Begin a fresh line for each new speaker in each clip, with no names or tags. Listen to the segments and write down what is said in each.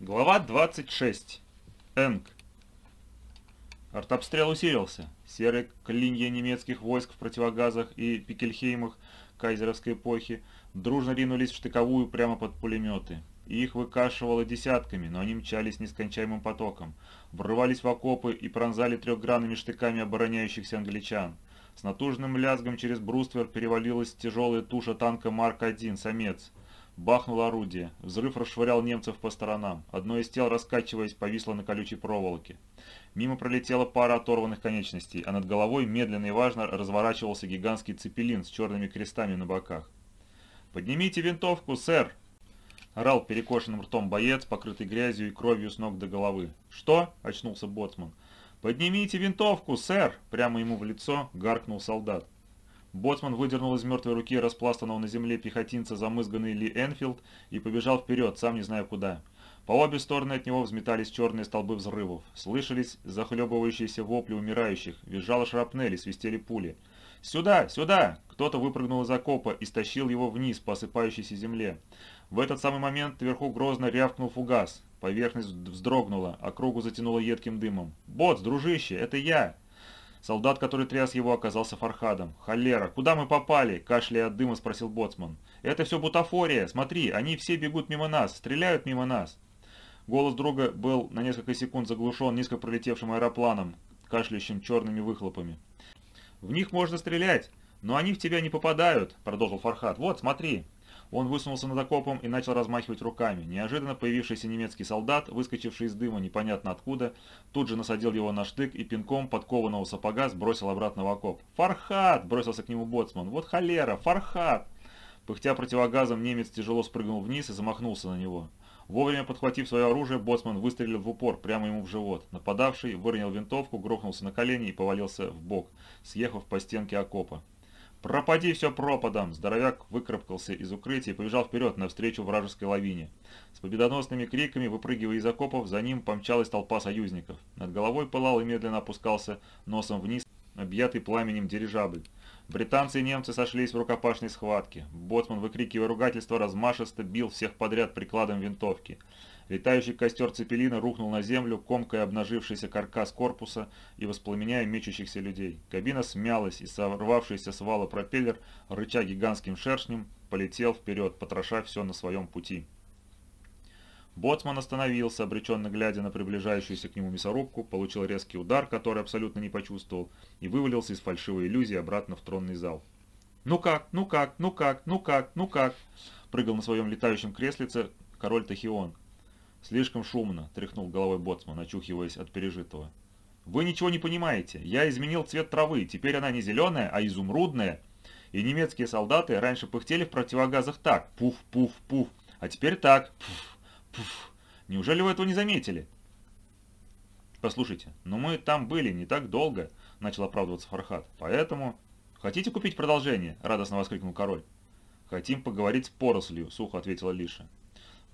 Глава 26. Энг. Артобстрел усилился. Серые клинья немецких войск в противогазах и пикельхеймах кайзеровской эпохи дружно ринулись в штыковую прямо под пулеметы. Их выкашивало десятками, но они мчались нескончаемым потоком, врывались в окопы и пронзали трехгранными штыками обороняющихся англичан. С натужным лязгом через бруствер перевалилась тяжелая туша танка Марк-1, самец. Бахнуло орудие. Взрыв расшвырял немцев по сторонам. Одно из тел, раскачиваясь, повисло на колючей проволоке. Мимо пролетела пара оторванных конечностей, а над головой медленно и важно разворачивался гигантский цепелин с черными крестами на боках. «Поднимите винтовку, сэр!» Орал перекошенным ртом боец, покрытый грязью и кровью с ног до головы. «Что?» – очнулся боцман. «Поднимите винтовку, сэр!» – прямо ему в лицо гаркнул солдат. Боцман выдернул из мертвой руки распластанного на земле пехотинца замызганный Ли Энфилд и побежал вперед, сам не зная куда. По обе стороны от него взметались черные столбы взрывов. Слышались захлебывающиеся вопли умирающих, визжала шрапнель и свистели пули. «Сюда! Сюда!» Кто-то выпрыгнул из окопа и стащил его вниз по осыпающейся земле. В этот самый момент вверху грозно рявкнул фугас. Поверхность вздрогнула, а кругу затянуло едким дымом. «Боц, дружище, это я!» Солдат, который тряс его, оказался Фархадом. «Холера, куда мы попали?» – кашляя от дыма спросил Боцман. «Это все бутафория. Смотри, они все бегут мимо нас, стреляют мимо нас». Голос друга был на несколько секунд заглушен низко пролетевшим аэропланом, кашляющим черными выхлопами. «В них можно стрелять, но они в тебя не попадают», – продолжил Фархад. «Вот, смотри». Он высунулся над окопом и начал размахивать руками. Неожиданно появившийся немецкий солдат, выскочивший из дыма непонятно откуда, тут же насадил его на штык и пинком подкованного сапога сбросил обратно в окоп. «Фархат!» – бросился к нему боцман. «Вот холера! Фархат!» Пыхтя противогазом, немец тяжело спрыгнул вниз и замахнулся на него. Вовремя подхватив свое оружие, боцман выстрелил в упор, прямо ему в живот. Нападавший выронил винтовку, грохнулся на колени и повалился в бок, съехав по стенке окопа. «Пропади все пропадом!» Здоровяк выкарабкался из укрытия и побежал вперед навстречу вражеской лавине. С победоносными криками, выпрыгивая из окопов, за ним помчалась толпа союзников. Над головой пылал и медленно опускался носом вниз, объятый пламенем дирижабль. Британцы и немцы сошлись в рукопашной схватке. Боцман, выкрикивая ругательство, размашисто бил всех подряд прикладом винтовки. Летающий костер цепелина рухнул на землю, комкая обнажившийся каркас корпуса и воспламеняя мечущихся людей. Кабина смялась, и сорвавшийся с вала пропеллер, рыча гигантским шершнем, полетел вперед, потроша все на своем пути. Боцман остановился, обреченно глядя на приближающуюся к нему мясорубку, получил резкий удар, который абсолютно не почувствовал, и вывалился из фальшивой иллюзии обратно в тронный зал. «Ну как? Ну как? Ну как? Ну как? Ну как?» прыгал на своем летающем креслице король Тахион. «Слишком шумно», – тряхнул головой боцман, очухиваясь от пережитого. «Вы ничего не понимаете. Я изменил цвет травы. Теперь она не зеленая, а изумрудная. И немецкие солдаты раньше пыхтели в противогазах так. Пуф-пуф-пуф. А теперь так. Пуф-пуф. Неужели вы этого не заметили?» «Послушайте, но мы там были не так долго», – начал оправдываться Фархат. «Поэтому...» «Хотите купить продолжение?» – радостно воскликнул король. «Хотим поговорить с порослью», – сухо ответила Лиша.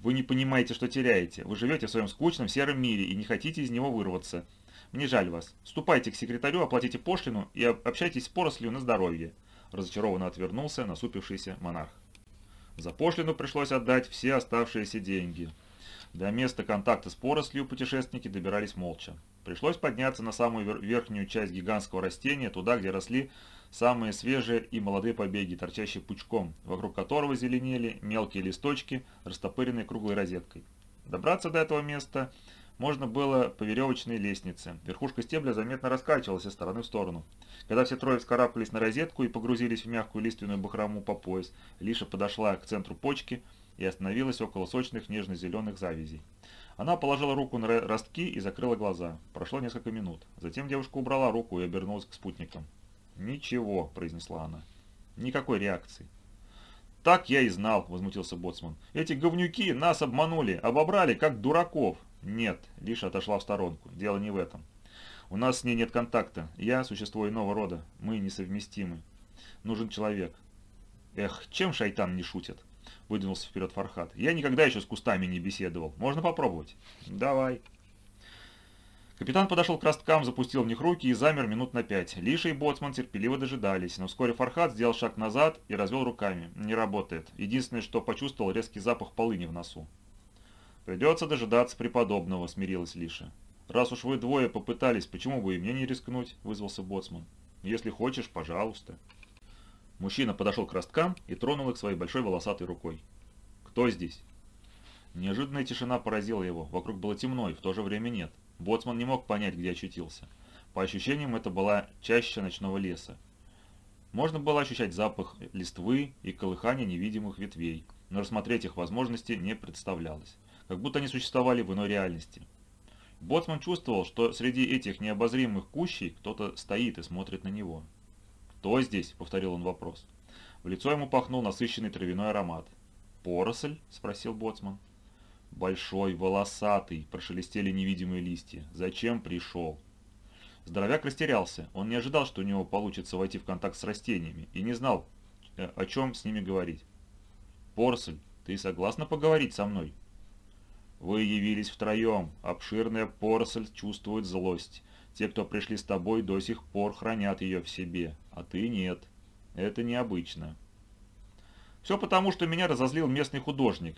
Вы не понимаете, что теряете. Вы живете в своем скучном сером мире и не хотите из него вырваться. Мне жаль вас. Ступайте к секретарю, оплатите пошлину и общайтесь с порослью на здоровье. Разочарованно отвернулся насупившийся монарх. За пошлину пришлось отдать все оставшиеся деньги. До места контакта с порослью путешественники добирались молча. Пришлось подняться на самую верхнюю часть гигантского растения, туда, где росли самые свежие и молодые побеги, торчащие пучком, вокруг которого зеленели мелкие листочки, растопыренные круглой розеткой. Добраться до этого места можно было по веревочной лестнице. Верхушка стебля заметно раскачивалась из стороны в сторону. Когда все трое вскарабкались на розетку и погрузились в мягкую лиственную бахрому по пояс, Лиша подошла к центру почки и остановилась около сочных нежно-зеленых завязей. Она положила руку на ростки и закрыла глаза. Прошло несколько минут. Затем девушка убрала руку и обернулась к спутникам. «Ничего», — произнесла она. «Никакой реакции». «Так я и знал», — возмутился Боцман. «Эти говнюки нас обманули, обобрали, как дураков». «Нет», — Лиша отошла в сторонку. «Дело не в этом. У нас с ней нет контакта. Я – существо иного рода. Мы несовместимы. Нужен человек». «Эх, чем шайтан не шутит?» – выдвинулся вперед Фархат. «Я никогда еще с кустами не беседовал. Можно попробовать?» «Давай». Капитан подошел к росткам, запустил в них руки и замер минут на пять. Лиша и Боцман терпеливо дожидались, но вскоре Фархат сделал шаг назад и развел руками. Не работает. Единственное, что почувствовал резкий запах полыни в носу. «Придется дожидаться преподобного», — смирилась Лиша. «Раз уж вы двое попытались, почему бы и мне не рискнуть?» — вызвался боцман. «Если хочешь, пожалуйста». Мужчина подошел к росткам и тронул их своей большой волосатой рукой. «Кто здесь?» Неожиданная тишина поразила его. Вокруг было темно и в то же время нет. Боцман не мог понять, где очутился. По ощущениям, это была чаще ночного леса. Можно было ощущать запах листвы и колыхание невидимых ветвей, но рассмотреть их возможности не представлялось, как будто они существовали в иной реальности. Боцман чувствовал, что среди этих необозримых кущей кто-то стоит и смотрит на него. «Кто здесь?» – повторил он вопрос. В лицо ему пахнул насыщенный травяной аромат. «Поросль?» – спросил Боцман. «Большой, волосатый», – прошелестели невидимые листья. «Зачем пришел?» Здоровяк растерялся. Он не ожидал, что у него получится войти в контакт с растениями, и не знал, э, о чем с ними говорить. «Порсель, ты согласна поговорить со мной?» «Вы явились втроем. Обширная поросль чувствует злость. Те, кто пришли с тобой, до сих пор хранят ее в себе, а ты нет. Это необычно». «Все потому, что меня разозлил местный художник,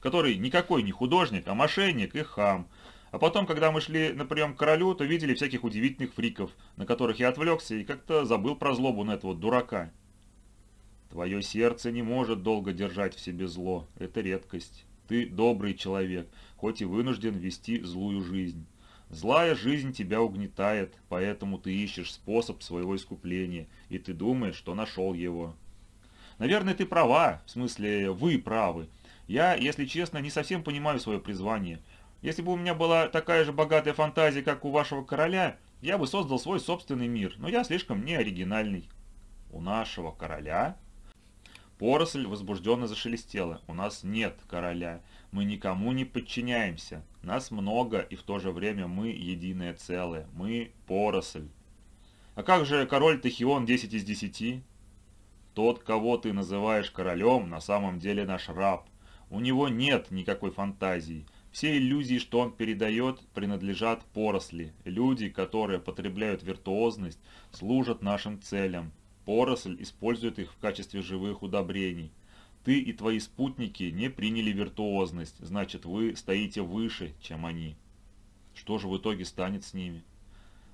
который никакой не художник, а мошенник и хам, а потом, когда мы шли на прием к королю, то видели всяких удивительных фриков, на которых я отвлекся и как-то забыл про злобу на этого дурака. Твое сердце не может долго держать в себе зло. Это редкость. Ты добрый человек, хоть и вынужден вести злую жизнь. Злая жизнь тебя угнетает, поэтому ты ищешь способ своего искупления, и ты думаешь, что нашел его. Наверное, ты права, в смысле, вы правы. Я, если честно, не совсем понимаю свое призвание – если бы у меня была такая же богатая фантазия, как у вашего короля, я бы создал свой собственный мир, но я слишком не оригинальный. У нашего короля? Поросль возбужденно зашелестела. У нас нет короля. Мы никому не подчиняемся. Нас много, и в то же время мы единое целое. Мы поросль. А как же король Тахион 10 из 10? Тот, кого ты называешь королем, на самом деле наш раб. У него нет никакой фантазии. Все иллюзии, что он передает, принадлежат поросли. Люди, которые потребляют виртуозность, служат нашим целям. Поросль использует их в качестве живых удобрений. Ты и твои спутники не приняли виртуозность, значит вы стоите выше, чем они. Что же в итоге станет с ними?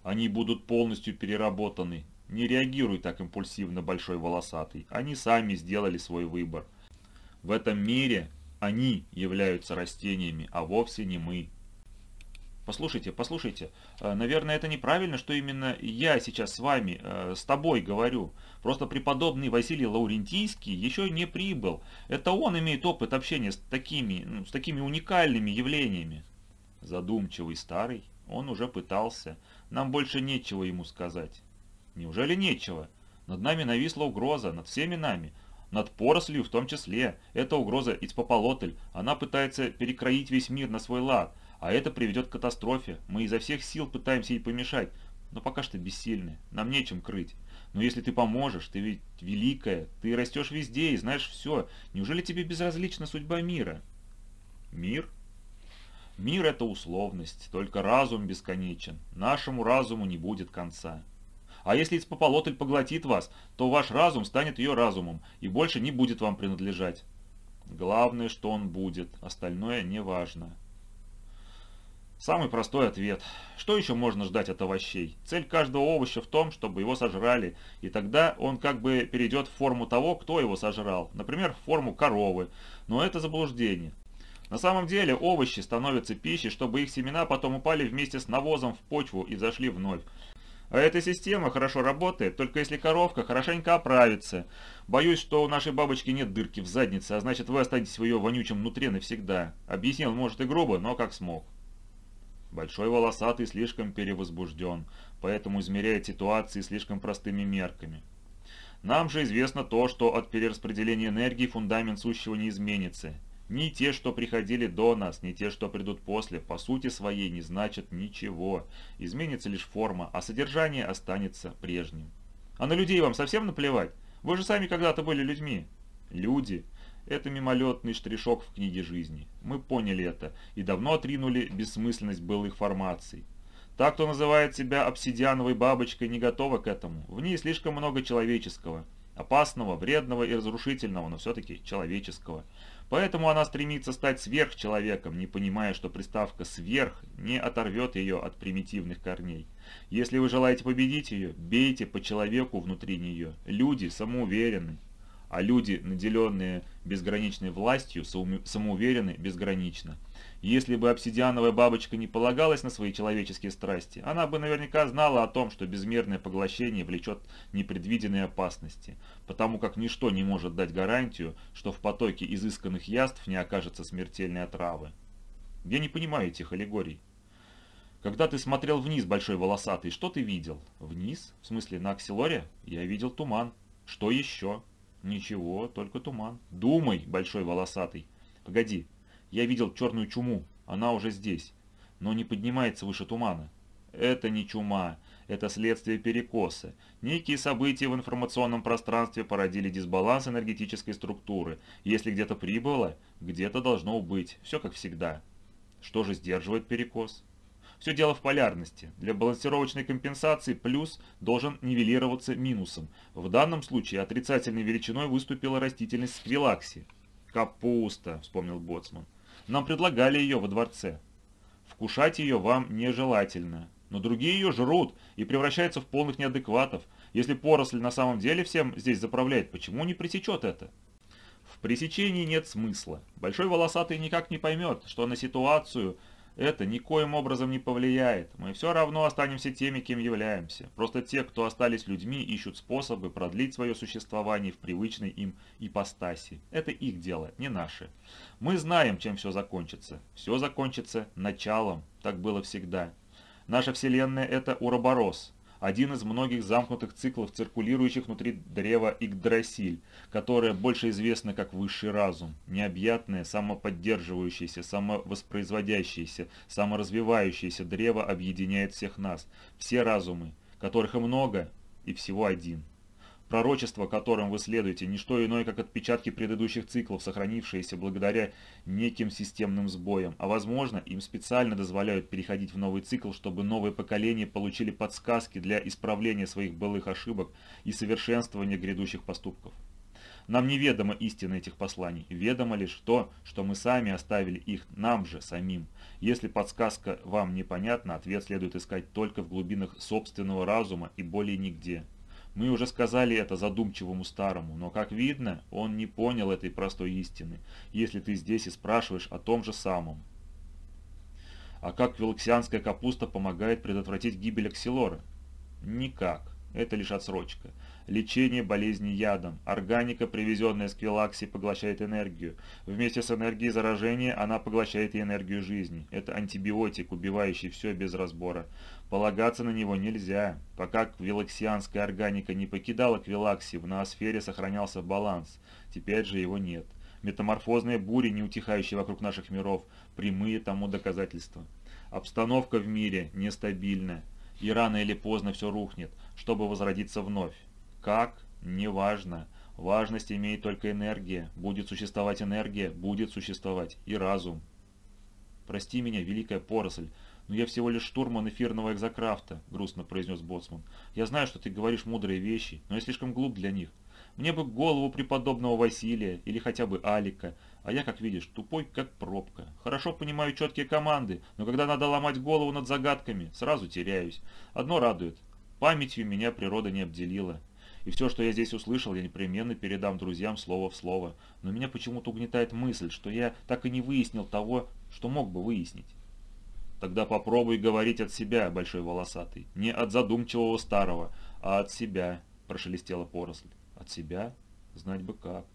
Они будут полностью переработаны. Не реагируй так импульсивно, большой волосатый. Они сами сделали свой выбор. В этом мире они являются растениями, а вовсе не мы. Послушайте, послушайте, э, наверное, это неправильно, что именно я сейчас с вами, э, с тобой говорю. Просто преподобный Василий Лаурентийский еще не прибыл. Это он имеет опыт общения с такими, ну, с такими уникальными явлениями. Задумчивый старый, он уже пытался. Нам больше нечего ему сказать. Неужели нечего? Над нами нависла угроза, над всеми нами. Над порослью в том числе. Это угроза Ицпополотль. Она пытается перекроить весь мир на свой лад. А это приведет к катастрофе. Мы изо всех сил пытаемся ей помешать. Но пока что бессильны. Нам нечем крыть. Но если ты поможешь, ты ведь великая, ты растешь везде и знаешь все. Неужели тебе безразлична судьба мира? Мир? Мир – это условность, только разум бесконечен. Нашему разуму не будет конца. А если Ицпополотль поглотит вас, то ваш разум станет ее разумом и больше не будет вам принадлежать. Главное, что он будет, остальное не важно. Самый простой ответ. Что еще можно ждать от овощей? Цель каждого овоща в том, чтобы его сожрали, и тогда он как бы перейдет в форму того, кто его сожрал, например, в форму коровы, но это заблуждение. На самом деле овощи становятся пищей, чтобы их семена потом упали вместе с навозом в почву и зашли вновь. А эта система хорошо работает, только если коровка хорошенько оправится. Боюсь, что у нашей бабочки нет дырки в заднице, а значит вы останетесь в ее вонючем нутре навсегда. Объяснил, может и грубо, но как смог. Большой волосатый слишком перевозбужден, поэтому измеряет ситуации слишком простыми мерками. Нам же известно то, что от перераспределения энергии фундамент сущего не изменится. Ни те, что приходили до нас, ни те, что придут после, по сути своей не значат ничего. Изменится лишь форма, а содержание останется прежним. А на людей вам совсем наплевать? Вы же сами когда-то были людьми. Люди – это мимолетный штришок в книге жизни. Мы поняли это и давно отринули бессмысленность былых формаций. Та, кто называет себя обсидиановой бабочкой, не готова к этому. В ней слишком много человеческого. Опасного, вредного и разрушительного, но все-таки человеческого. Поэтому она стремится стать сверхчеловеком, не понимая, что приставка «сверх» не оторвет ее от примитивных корней. Если вы желаете победить ее, бейте по человеку внутри нее. Люди самоуверены, а люди, наделенные безграничной властью, самоуверены безгранично. Если бы обсидиановая бабочка не полагалась на свои человеческие страсти, она бы наверняка знала о том, что безмерное поглощение влечет непредвиденные опасности, потому как ничто не может дать гарантию, что в потоке изысканных яств не окажется смертельной отравы. Я не понимаю этих аллегорий. Когда ты смотрел вниз, большой волосатый, что ты видел? Вниз? В смысле, на Аксилоре? Я видел туман. Что еще? Ничего, только туман. Думай, большой волосатый. Погоди, я видел черную чуму, она уже здесь, но не поднимается выше тумана. Это не чума, это следствие перекоса. Некие события в информационном пространстве породили дисбаланс энергетической структуры. Если где-то прибыло, где-то должно быть. Все как всегда. Что же сдерживает перекос? Все дело в полярности. Для балансировочной компенсации плюс должен нивелироваться минусом. В данном случае отрицательной величиной выступила растительность сквилакси. «Капуста», — вспомнил Боцман. Нам предлагали ее во дворце. Вкушать ее вам нежелательно. Но другие ее жрут и превращаются в полных неадекватов. Если поросль на самом деле всем здесь заправляет, почему не пресечет это? В пресечении нет смысла. Большой волосатый никак не поймет, что на ситуацию это никоим образом не повлияет. Мы все равно останемся теми, кем являемся. Просто те, кто остались людьми, ищут способы продлить свое существование в привычной им ипостаси. Это их дело, не наше. Мы знаем, чем все закончится. Все закончится началом. Так было всегда. Наша Вселенная – это Уроборос, один из многих замкнутых циклов, циркулирующих внутри древа Игдрасиль, которое больше известно как высший разум, необъятное, самоподдерживающееся, самовоспроизводящееся, саморазвивающееся древо объединяет всех нас, все разумы, которых и много, и всего один – Пророчество, которым вы следуете, не что иное, как отпечатки предыдущих циклов, сохранившиеся благодаря неким системным сбоям, а возможно, им специально дозволяют переходить в новый цикл, чтобы новые поколения получили подсказки для исправления своих былых ошибок и совершенствования грядущих поступков. Нам неведома истина этих посланий, ведомо лишь то, что мы сами оставили их нам же самим. Если подсказка вам непонятна, ответ следует искать только в глубинах собственного разума и более нигде. Мы уже сказали это задумчивому старому, но, как видно, он не понял этой простой истины, если ты здесь и спрашиваешь о том же самом. А как велоксианская капуста помогает предотвратить гибель аксилора? Никак. Это лишь отсрочка. Лечение болезни ядом. Органика, привезенная с Квилакси, поглощает энергию. Вместе с энергией заражения она поглощает и энергию жизни. Это антибиотик, убивающий все без разбора. Полагаться на него нельзя. Пока квилаксианская органика не покидала Квилакси, в ноосфере сохранялся баланс. Теперь же его нет. Метаморфозные бури, не утихающие вокруг наших миров, прямые тому доказательства. Обстановка в мире нестабильна, и рано или поздно все рухнет чтобы возродиться вновь. Как? Неважно. Важность имеет только энергия. Будет существовать энергия, будет существовать и разум. «Прости меня, великая поросль, но я всего лишь штурман эфирного экзокрафта», — грустно произнес Боцман. «Я знаю, что ты говоришь мудрые вещи, но я слишком глуп для них. Мне бы голову преподобного Василия или хотя бы Алика, а я, как видишь, тупой, как пробка. Хорошо понимаю четкие команды, но когда надо ломать голову над загадками, сразу теряюсь. Одно радует, Памятью меня природа не обделила. И все, что я здесь услышал, я непременно передам друзьям слово в слово. Но меня почему-то угнетает мысль, что я так и не выяснил того, что мог бы выяснить. Тогда попробуй говорить от себя, большой волосатый. Не от задумчивого старого, а от себя, прошелестела поросль. От себя? Знать бы как.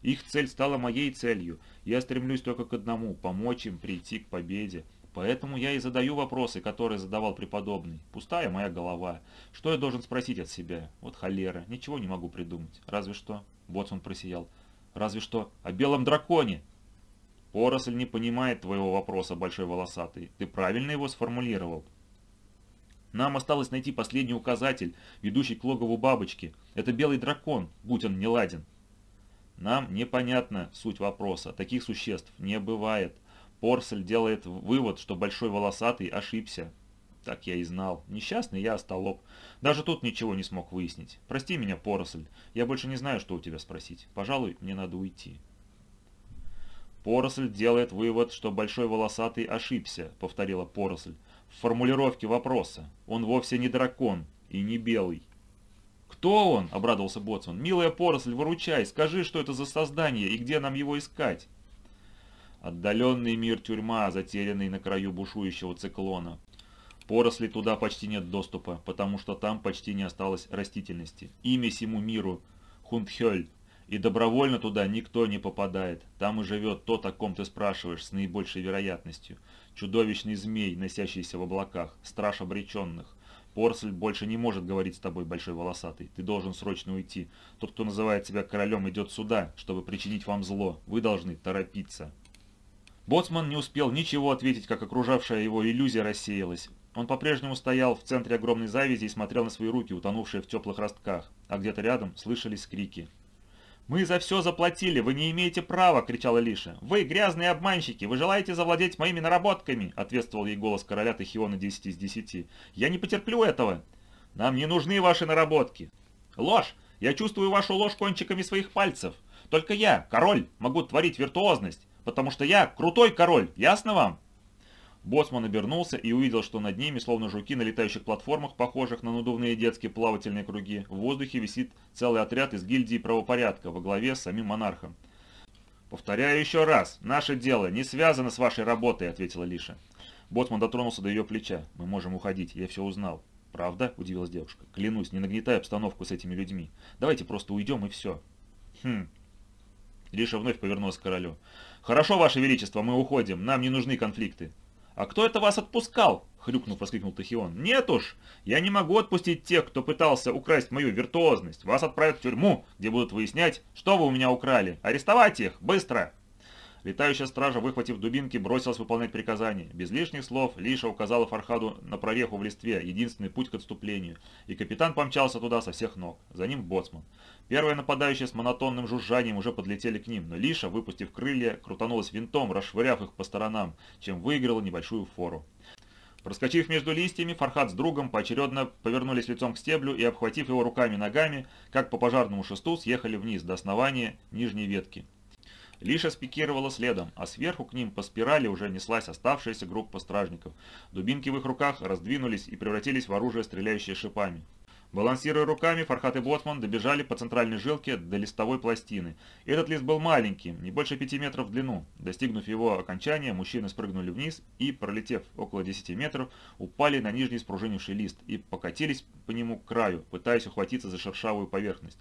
Их цель стала моей целью. Я стремлюсь только к одному – помочь им прийти к победе. Поэтому я и задаю вопросы, которые задавал преподобный. Пустая моя голова. Что я должен спросить от себя? Вот холера, ничего не могу придумать. Разве что... Ботсон просиял. Разве что о белом драконе. Поросль не понимает твоего вопроса, большой волосатый. Ты правильно его сформулировал. Нам осталось найти последний указатель, ведущий к логову бабочки. Это белый дракон, будь он не ладен. Нам непонятна суть вопроса. Таких существ не бывает. Порсель делает вывод, что Большой Волосатый ошибся. Так я и знал. Несчастный я остолоп. Даже тут ничего не смог выяснить. Прости меня, Поросль. Я больше не знаю, что у тебя спросить. Пожалуй, мне надо уйти. «Поросль делает вывод, что Большой Волосатый ошибся», — повторила Поросль. «В формулировке вопроса. Он вовсе не дракон и не белый». «Кто он?» — обрадовался Боцман. «Милая Поросль, выручай, скажи, что это за создание и где нам его искать?» Отдаленный мир тюрьма, затерянный на краю бушующего циклона. Поросли туда почти нет доступа, потому что там почти не осталось растительности. Имя сему миру – Хундхёль. И добровольно туда никто не попадает. Там и живет тот, о ком ты спрашиваешь с наибольшей вероятностью. Чудовищный змей, носящийся в облаках, страж обреченных. Порсель больше не может говорить с тобой, большой волосатый. Ты должен срочно уйти. Тот, кто называет себя королем, идет сюда, чтобы причинить вам зло. Вы должны торопиться. Боцман не успел ничего ответить, как окружавшая его иллюзия рассеялась. Он по-прежнему стоял в центре огромной завязи и смотрел на свои руки, утонувшие в теплых ростках, а где-то рядом слышались крики. «Мы за все заплатили, вы не имеете права!» – кричала Лиша. «Вы грязные обманщики! Вы желаете завладеть моими наработками!» – ответствовал ей голос короля Тахиона 10 из 10. «Я не потерплю этого! Нам не нужны ваши наработки!» «Ложь! Я чувствую вашу ложь кончиками своих пальцев! Только я, король, могу творить виртуозность! потому что я крутой король, ясно вам?» Боцман обернулся и увидел, что над ними, словно жуки на летающих платформах, похожих на надувные детские плавательные круги, в воздухе висит целый отряд из гильдии правопорядка во главе с самим монархом. «Повторяю еще раз, наше дело не связано с вашей работой», — ответила Лиша. Боцман дотронулся до ее плеча. «Мы можем уходить, я все узнал». «Правда?» – удивилась девушка. «Клянусь, не нагнетай обстановку с этими людьми. Давайте просто уйдем и все». «Хм». Лиша вновь повернулась к королю. «Хорошо, Ваше Величество, мы уходим, нам не нужны конфликты». «А кто это вас отпускал?» — хрюкнув, воскликнул Тахион. «Нет уж, я не могу отпустить тех, кто пытался украсть мою виртуозность. Вас отправят в тюрьму, где будут выяснять, что вы у меня украли. Арестовать их, быстро!» Летающая стража, выхватив дубинки, бросилась выполнять приказания. Без лишних слов Лиша указала Фархаду на прореху в листве, единственный путь к отступлению, и капитан помчался туда со всех ног. За ним боцман. Первые нападающие с монотонным жужжанием уже подлетели к ним, но Лиша, выпустив крылья, крутанулась винтом, расшвыряв их по сторонам, чем выиграла небольшую фору. Проскочив между листьями, Фархад с другом поочередно повернулись лицом к стеблю и, обхватив его руками и ногами, как по пожарному шесту, съехали вниз до основания нижней ветки. Лиша спикировала следом, а сверху к ним по спирали уже неслась оставшаяся группа стражников. Дубинки в их руках раздвинулись и превратились в оружие, стреляющее шипами. Балансируя руками, Фархат и Ботман добежали по центральной жилке до листовой пластины. Этот лист был маленький, не больше 5 метров в длину. Достигнув его окончания, мужчины спрыгнули вниз и, пролетев около 10 метров, упали на нижний спружинивший лист и покатились по нему к краю, пытаясь ухватиться за шершавую поверхность.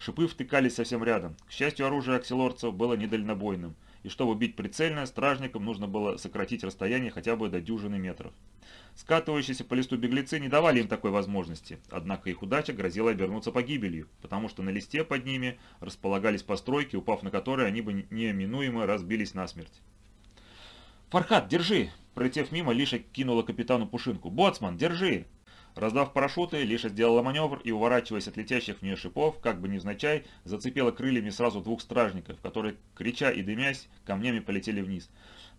Шипы втыкались совсем рядом. К счастью, оружие аксилорцев было недальнобойным, и чтобы бить прицельно, стражникам нужно было сократить расстояние хотя бы до дюжины метров. Скатывающиеся по листу беглецы не давали им такой возможности, однако их удача грозила обернуться погибелью, потому что на листе под ними располагались постройки, упав на которые они бы неминуемо разбились насмерть. «Фархат, держи!» Пролетев мимо, Лиша кинула капитану Пушинку. «Боцман, держи!» Раздав парашюты, Лиша сделала маневр и, уворачиваясь от летящих в нее шипов, как бы невзначай, зацепила крыльями сразу двух стражников, которые, крича и дымясь, камнями полетели вниз.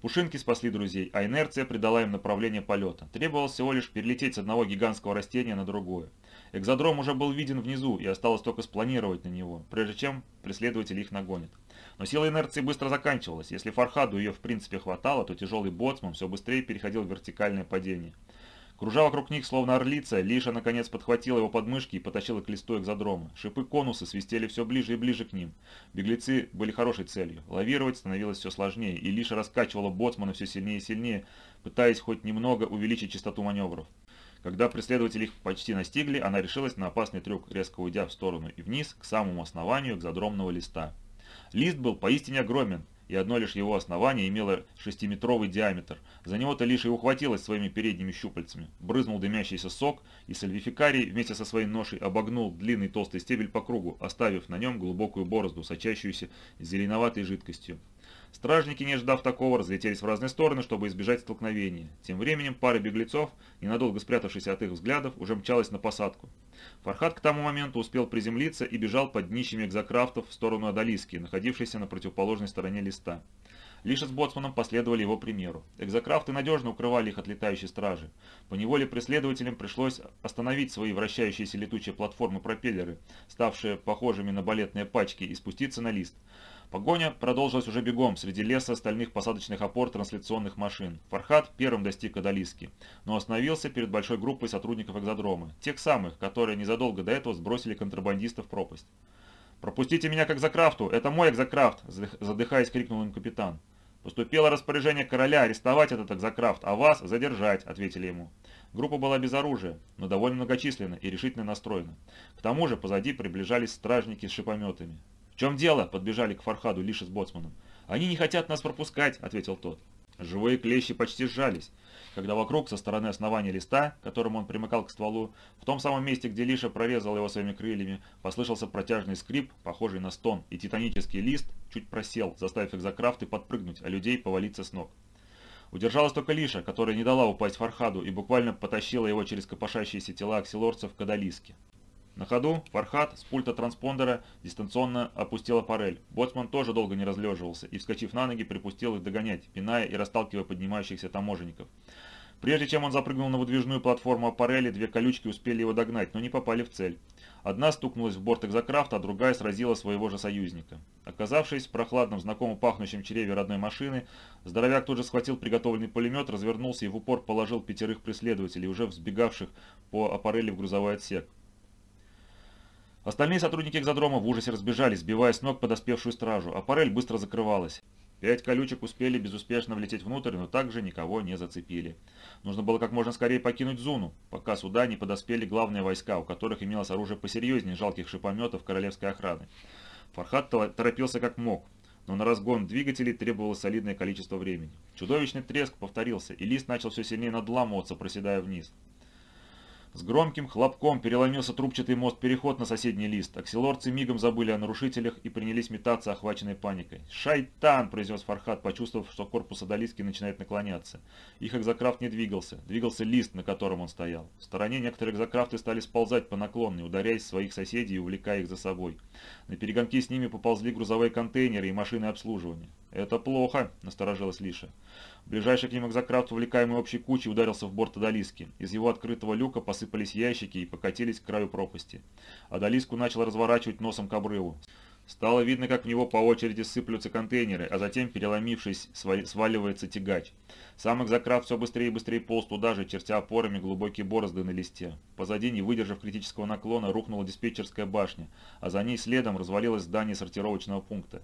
Пушинки спасли друзей, а инерция придала им направление полета. Требовалось всего лишь перелететь с одного гигантского растения на другое. Экзодром уже был виден внизу, и осталось только спланировать на него, прежде чем преследователи их нагонят. Но сила инерции быстро заканчивалась. Если Фархаду ее в принципе хватало, то тяжелый боцман все быстрее переходил в вертикальное падение. Кружа вокруг них, словно орлица, Лиша наконец подхватила его подмышки и потащила к листу экзодрома. Шипы конуса свистели все ближе и ближе к ним. Беглецы были хорошей целью. Лавировать становилось все сложнее, и Лиша раскачивала боцмана все сильнее и сильнее, пытаясь хоть немного увеличить частоту маневров. Когда преследователи их почти настигли, она решилась на опасный трюк, резко уйдя в сторону и вниз, к самому основанию экзодромного листа. Лист был поистине огромен, и одно лишь его основание имело шестиметровый диаметр. За него-то лишь и ухватилась своими передними щупальцами. Брызнул дымящийся сок, и сальвификарий вместе со своей ношей обогнул длинный толстый стебель по кругу, оставив на нем глубокую борозду, сочащуюся зеленоватой жидкостью. Стражники, не ждав такого, разлетелись в разные стороны, чтобы избежать столкновения. Тем временем пара беглецов, ненадолго спрятавшись от их взглядов, уже мчалась на посадку. Фархат к тому моменту успел приземлиться и бежал под днищами экзокрафтов в сторону Адалиски, находившейся на противоположной стороне листа. Лиша с боцманом последовали его примеру. Экзокрафты надежно укрывали их от летающей стражи. По неволе преследователям пришлось остановить свои вращающиеся летучие платформы-пропеллеры, ставшие похожими на балетные пачки, и спуститься на лист. Погоня продолжилась уже бегом среди леса остальных посадочных опор трансляционных машин. Фархат первым достиг Адалиски, но остановился перед большой группой сотрудников экзодрома, тех самых, которые незадолго до этого сбросили контрабандистов в пропасть. «Пропустите меня к экзокрафту! Это мой экзокрафт!» задыхаясь, крикнул им капитан. «Поступило распоряжение короля арестовать этот экзокрафт, а вас задержать», — ответили ему. Группа была без оружия, но довольно многочисленна и решительно настроена. К тому же позади приближались стражники с шипометами. «В чем дело?» — подбежали к Фархаду Лиша с боцманом. «Они не хотят нас пропускать», — ответил тот. Живые клещи почти сжались, когда вокруг, со стороны основания листа, к которому он примыкал к стволу, в том самом месте, где Лиша прорезал его своими крыльями, послышался протяжный скрип, похожий на стон, и титанический лист чуть просел, заставив экзокрафты подпрыгнуть, а людей повалиться с ног. Удержалась только Лиша, которая не дала упасть Фархаду и буквально потащила его через копошащиеся тела аксилорцев к Адалиске. На ходу Фархат с пульта транспондера дистанционно опустил аппарель. Боцман тоже долго не разлеживался и, вскочив на ноги, припустил их догонять, пиная и расталкивая поднимающихся таможенников. Прежде чем он запрыгнул на выдвижную платформу аппарели, две колючки успели его догнать, но не попали в цель. Одна стукнулась в борт экзокрафта, а другая сразила своего же союзника. Оказавшись в прохладном, знакомо пахнущем чреве родной машины, здоровяк тут же схватил приготовленный пулемет, развернулся и в упор положил пятерых преследователей, уже взбегавших по аппарели в грузовой отсек. Остальные сотрудники экзодрома в ужасе разбежались, сбивая с ног подоспевшую стражу. Аппарель быстро закрывалась. Пять колючек успели безуспешно влететь внутрь, но также никого не зацепили. Нужно было как можно скорее покинуть зону, пока сюда не подоспели главные войска, у которых имелось оружие посерьезнее жалких шипометов королевской охраны. Фархат торопился как мог, но на разгон двигателей требовалось солидное количество времени. Чудовищный треск повторился, и лист начал все сильнее надламываться, проседая вниз. С громким хлопком переломился трубчатый мост-переход на соседний лист. Акселорцы мигом забыли о нарушителях и принялись метаться, охваченной паникой. «Шайтан!» – произнес Фархат, почувствовав, что корпус Адалиски начинает наклоняться. Их экзокрафт не двигался. Двигался лист, на котором он стоял. В стороне некоторые экзокрафты стали сползать по наклонной, ударяясь своих соседей и увлекая их за собой. На перегонки с ними поползли грузовые контейнеры и машины обслуживания. «Это плохо», – насторожилась Лиша. Ближайший к ним экзокрафт, увлекаемый общей кучей, ударился в борт Адалиски. Из его открытого люка посыпались ящики и покатились к краю пропасти. Адалиску начал разворачивать носом к обрыву. Стало видно, как в него по очереди сыплются контейнеры, а затем, переломившись, сваливается тягач. Сам экзокрафт все быстрее и быстрее полз туда же, чертя опорами глубокие борозды на листе. Позади, не выдержав критического наклона, рухнула диспетчерская башня, а за ней следом развалилось здание сортировочного пункта.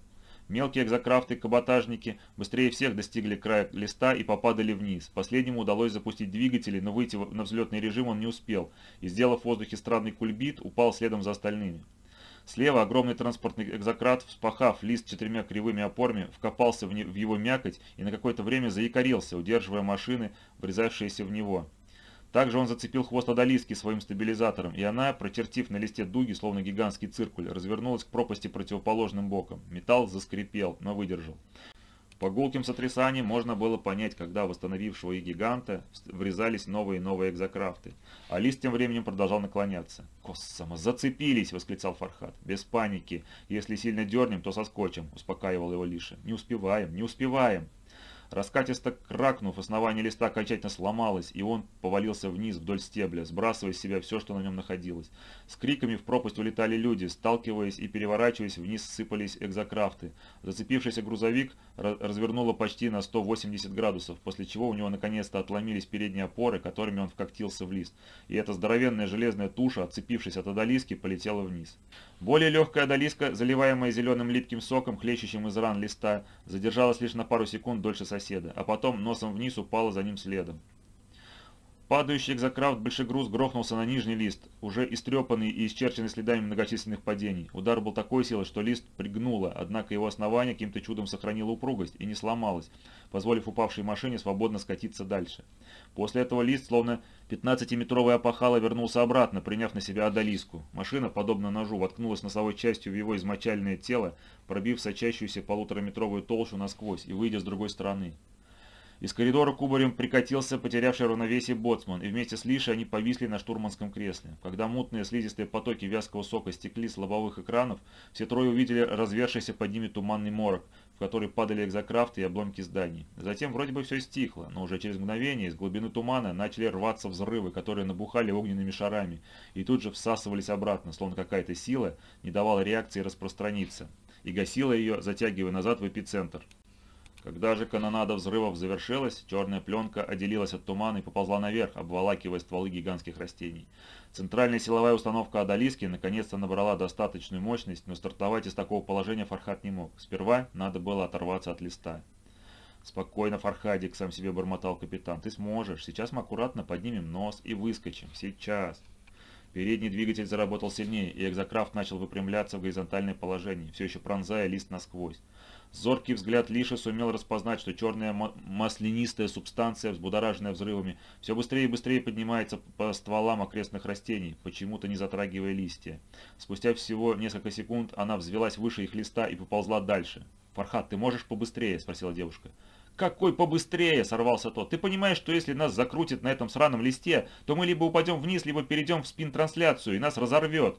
Мелкие экзокрафты-каботажники быстрее всех достигли края листа и попадали вниз. Последнему удалось запустить двигатели, но выйти на взлетный режим он не успел, и, сделав в воздухе странный кульбит, упал следом за остальными. Слева огромный транспортный экзократ, вспахав лист четырьмя кривыми опорами, вкопался в, в его мякоть и на какое-то время заикарился, удерживая машины, врезавшиеся в него. Также он зацепил хвост Адалиски своим стабилизатором, и она, прочертив на листе дуги, словно гигантский циркуль, развернулась к пропасти противоположным боком. Металл заскрипел, но выдержал. По гулким сотрясаниям можно было понять, когда восстановившего и гиганта врезались новые и новые экзокрафты. А лист тем временем продолжал наклоняться. «Коссама, зацепились!» – восклицал Фархат. «Без паники. Если сильно дернем, то соскочим», – успокаивал его Лиша. «Не успеваем, не успеваем!» Раскатисто кракнув, основание листа окончательно сломалось, и он повалился вниз вдоль стебля, сбрасывая с себя все, что на нем находилось. С криками в пропасть улетали люди, сталкиваясь и переворачиваясь, вниз сыпались экзокрафты. Зацепившийся грузовик развернуло почти на 180 градусов, после чего у него наконец-то отломились передние опоры, которыми он вкоктился в лист, и эта здоровенная железная туша, отцепившись от одолиски, полетела вниз. Более легкая одолиска, заливаемая зеленым липким соком, хлещущим из ран листа, задержалась лишь на пару секунд дольше соседа, а потом носом вниз упала за ним следом. Падающий экзокрафт большегруз грохнулся на нижний лист, уже истрепанный и исчерченный следами многочисленных падений. Удар был такой силы, что лист пригнуло, однако его основание каким-то чудом сохранило упругость и не сломалось, позволив упавшей машине свободно скатиться дальше. После этого лист, словно 15-метровый опахало, вернулся обратно, приняв на себя одолиску. Машина, подобно ножу, воткнулась носовой частью в его измочальное тело, пробив сочащуюся полутораметровую толщу насквозь и выйдя с другой стороны. Из коридора кубарем прикатился потерявший равновесие боцман, и вместе с Лишей они повисли на штурманском кресле. Когда мутные слизистые потоки вязкого сока стекли с лобовых экранов, все трое увидели развершийся под ними туманный морок, в который падали экзокрафты и обломки зданий. Затем вроде бы все стихло, но уже через мгновение из глубины тумана начали рваться взрывы, которые набухали огненными шарами и тут же всасывались обратно, словно какая-то сила не давала реакции распространиться и гасила ее, затягивая назад в эпицентр. Когда же канонада взрывов завершилась, черная пленка отделилась от тумана и поползла наверх, обволакивая стволы гигантских растений. Центральная силовая установка Адалиски наконец-то набрала достаточную мощность, но стартовать из такого положения Фархат не мог. Сперва надо было оторваться от листа. «Спокойно, Фархадик», — сам себе бормотал капитан. «Ты сможешь. Сейчас мы аккуратно поднимем нос и выскочим. Сейчас». Передний двигатель заработал сильнее, и экзокрафт начал выпрямляться в горизонтальное положение, все еще пронзая лист насквозь. Зоркий взгляд Лиши сумел распознать, что черная маслянистая субстанция, взбудораженная взрывами, все быстрее и быстрее поднимается по стволам окрестных растений, почему-то не затрагивая листья. Спустя всего несколько секунд она взвелась выше их листа и поползла дальше. «Фархат, ты можешь побыстрее?» – спросила девушка. «Какой побыстрее?» – сорвался тот. «Ты понимаешь, что если нас закрутит на этом сраном листе, то мы либо упадем вниз, либо перейдем в спин-трансляцию, и нас разорвет?»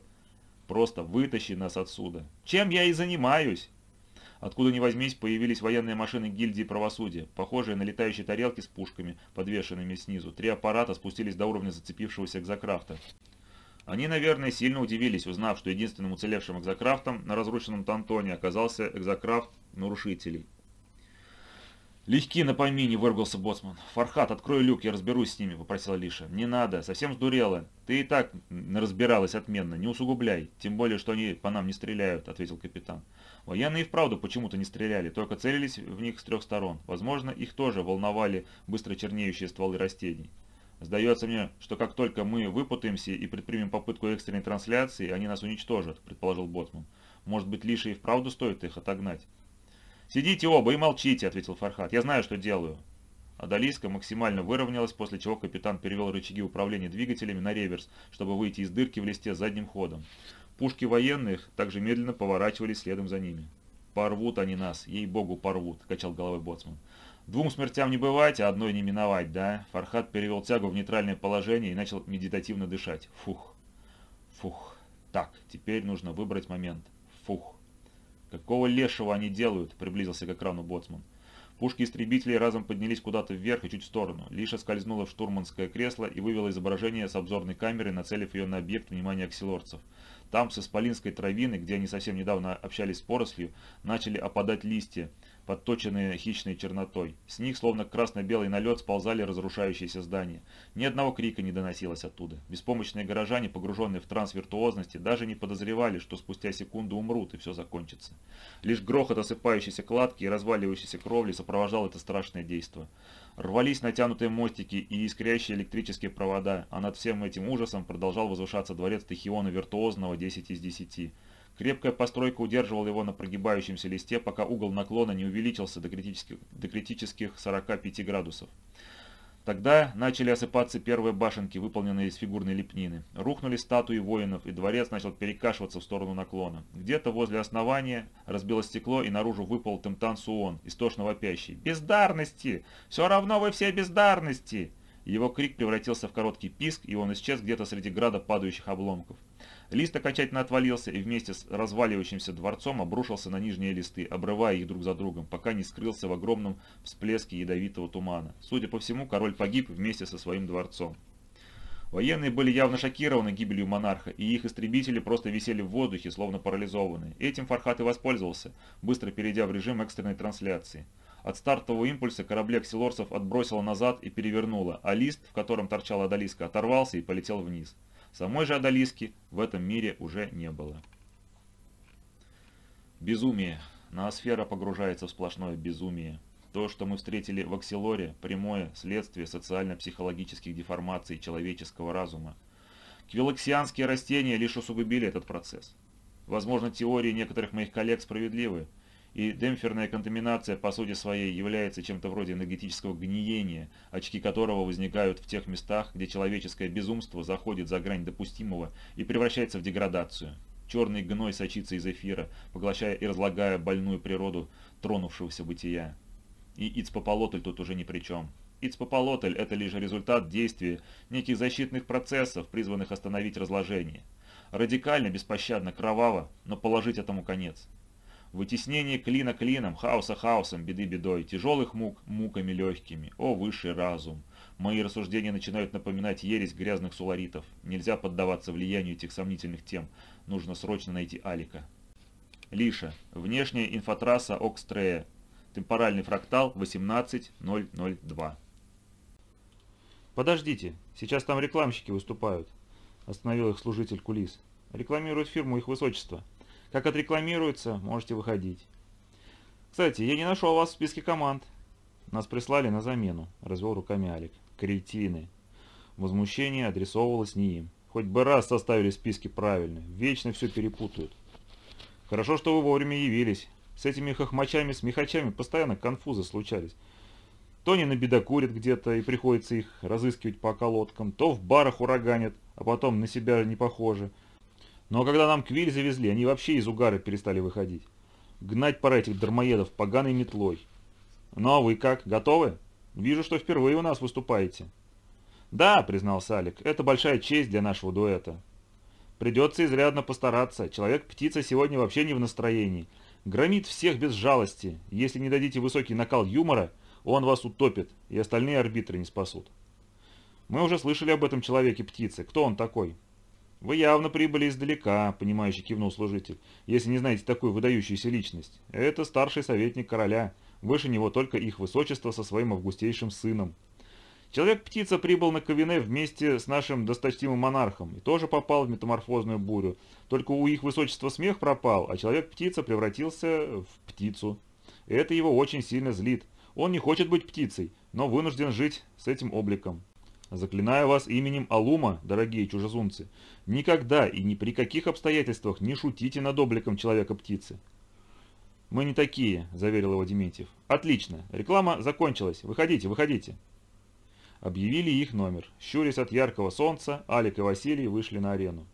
«Просто вытащи нас отсюда». «Чем я и занимаюсь?» Откуда ни возьмись, появились военные машины гильдии правосудия, похожие на летающие тарелки с пушками, подвешенными снизу. Три аппарата спустились до уровня зацепившегося экзокрафта. Они, наверное, сильно удивились, узнав, что единственным уцелевшим экзокрафтом на разрушенном Тантоне оказался экзокрафт нарушителей. «Легки на помине», — выругался боцман. «Фархат, открой люк, я разберусь с ними», — попросила Лиша. «Не надо, совсем сдурела. Ты и так разбиралась отменно, не усугубляй. Тем более, что они по нам не стреляют», — ответил капитан. Военные и вправду почему-то не стреляли, только целились в них с трех сторон. Возможно, их тоже волновали быстро чернеющие стволы растений. «Сдается мне, что как только мы выпутаемся и предпримем попытку экстренной трансляции, они нас уничтожат», — предположил Боцман. «Может быть, Лише и вправду стоит их отогнать?» «Сидите оба и молчите», — ответил Фархат. «Я знаю, что делаю». Адалиска максимально выровнялась, после чего капитан перевел рычаги управления двигателями на реверс, чтобы выйти из дырки в листе задним ходом. Пушки военных также медленно поворачивались следом за ними. «Порвут они нас, ей-богу, порвут», — качал головой боцман. «Двум смертям не бывать, а одной не миновать, да?» Фархат перевел тягу в нейтральное положение и начал медитативно дышать. Фух. Фух. Так, теперь нужно выбрать момент. Фух. «Какого лешего они делают?» – приблизился к экрану боцман. Пушки истребителей разом поднялись куда-то вверх и чуть в сторону. Лиша скользнула в штурманское кресло и вывела изображение с обзорной камеры, нацелив ее на объект внимания аксилорцев. Там, с исполинской травины, где они совсем недавно общались с порослью, начали опадать листья, подточенные хищной чернотой. С них, словно красно-белый налет, сползали разрушающиеся здания. Ни одного крика не доносилось оттуда. Беспомощные горожане, погруженные в транс виртуозности, даже не подозревали, что спустя секунду умрут и все закончится. Лишь грохот осыпающейся кладки и разваливающейся кровли сопровождал это страшное действо. Рвались натянутые мостики и искрящие электрические провода, а над всем этим ужасом продолжал возвышаться дворец Тахиона Виртуозного 10 из 10. Крепкая постройка удерживала его на прогибающемся листе, пока угол наклона не увеличился до критических, до критических 45 градусов. Тогда начали осыпаться первые башенки, выполненные из фигурной лепнины. Рухнули статуи воинов, и дворец начал перекашиваться в сторону наклона. Где-то возле основания разбило стекло, и наружу выпал Темтан Суон, истошно вопящий. «Бездарности! Все равно вы все бездарности!» Его крик превратился в короткий писк, и он исчез где-то среди града падающих обломков. Лист окончательно отвалился и вместе с разваливающимся дворцом обрушился на нижние листы, обрывая их друг за другом, пока не скрылся в огромном всплеске ядовитого тумана. Судя по всему, король погиб вместе со своим дворцом. Военные были явно шокированы гибелью монарха, и их истребители просто висели в воздухе, словно парализованные. Этим Фархат и воспользовался, быстро перейдя в режим экстренной трансляции. От стартового импульса корабли аксилорцев отбросило назад и перевернуло, а лист, в котором торчала Адалиска, оторвался и полетел вниз. Самой же Адалиски в этом мире уже не было. Безумие. Ноосфера погружается в сплошное безумие. То, что мы встретили в Аксилоре, прямое следствие социально-психологических деформаций человеческого разума. Квилоксианские растения лишь усугубили этот процесс. Возможно, теории некоторых моих коллег справедливы, и демпферная контаминация по сути своей является чем-то вроде энергетического гниения, очки которого возникают в тех местах, где человеческое безумство заходит за грань допустимого и превращается в деградацию. Черный гной сочится из эфира, поглощая и разлагая больную природу тронувшегося бытия. И Ицпополотль тут уже ни при чем. Ицпополотль – это лишь результат действия неких защитных процессов, призванных остановить разложение. Радикально, беспощадно, кроваво, но положить этому конец. Вытеснение клина клином, хаоса хаосом, беды бедой, тяжелых мук муками легкими. О, высший разум! Мои рассуждения начинают напоминать ересь грязных суларитов. Нельзя поддаваться влиянию этих сомнительных тем. Нужно срочно найти Алика. Лиша. Внешняя инфотрасса Окстрея. Темпоральный фрактал 18002.
«Подождите, сейчас там рекламщики выступают», – остановил их служитель кулис. «Рекламируют фирму их высочества. Как отрекламируется, можете выходить». «Кстати, я не нашел вас в списке команд». «Нас прислали на замену», – развел руками Алик. «Кретины». Возмущение адресовывалось не им. Хоть бы раз составили списки правильно, вечно все перепутают. «Хорошо, что вы вовремя явились. С этими хохмачами-смехачами постоянно конфузы случались. То они набедокурят где-то и приходится их разыскивать по околоткам, то в барах ураганят, а потом на себя не похожи. Но когда нам квиль завезли, они вообще из угара перестали выходить. Гнать пора этих дармоедов поганой метлой. Ну а вы как, готовы? Вижу, что впервые у нас выступаете. Да, признался Алик, это большая честь для нашего дуэта. Придется изрядно постараться. Человек-птица сегодня вообще не в настроении. Громит всех без жалости. Если не дадите высокий накал юмора, он вас утопит, и остальные арбитры не спасут. Мы уже слышали об этом человеке-птице. Кто он такой? Вы явно прибыли издалека, понимающий кивнул служитель, если не знаете такую выдающуюся личность. Это старший советник короля. Выше него только их высочество со своим августейшим сыном. Человек-птица прибыл на Ковине вместе с нашим досточтимым монархом и тоже попал в метаморфозную бурю. Только у их высочества смех пропал, а человек-птица превратился в птицу. Это его очень сильно злит. Он не хочет быть птицей, но вынужден жить с этим обликом. Заклинаю вас именем Алума, дорогие чужезунцы, никогда и ни при каких обстоятельствах не шутите над обликом человека-птицы. «Мы не такие», – заверил его Дементьев. «Отлично. Реклама закончилась. Выходите, выходите». Объявили их номер. Щурясь от яркого солнца, Алик и Василий вышли на арену.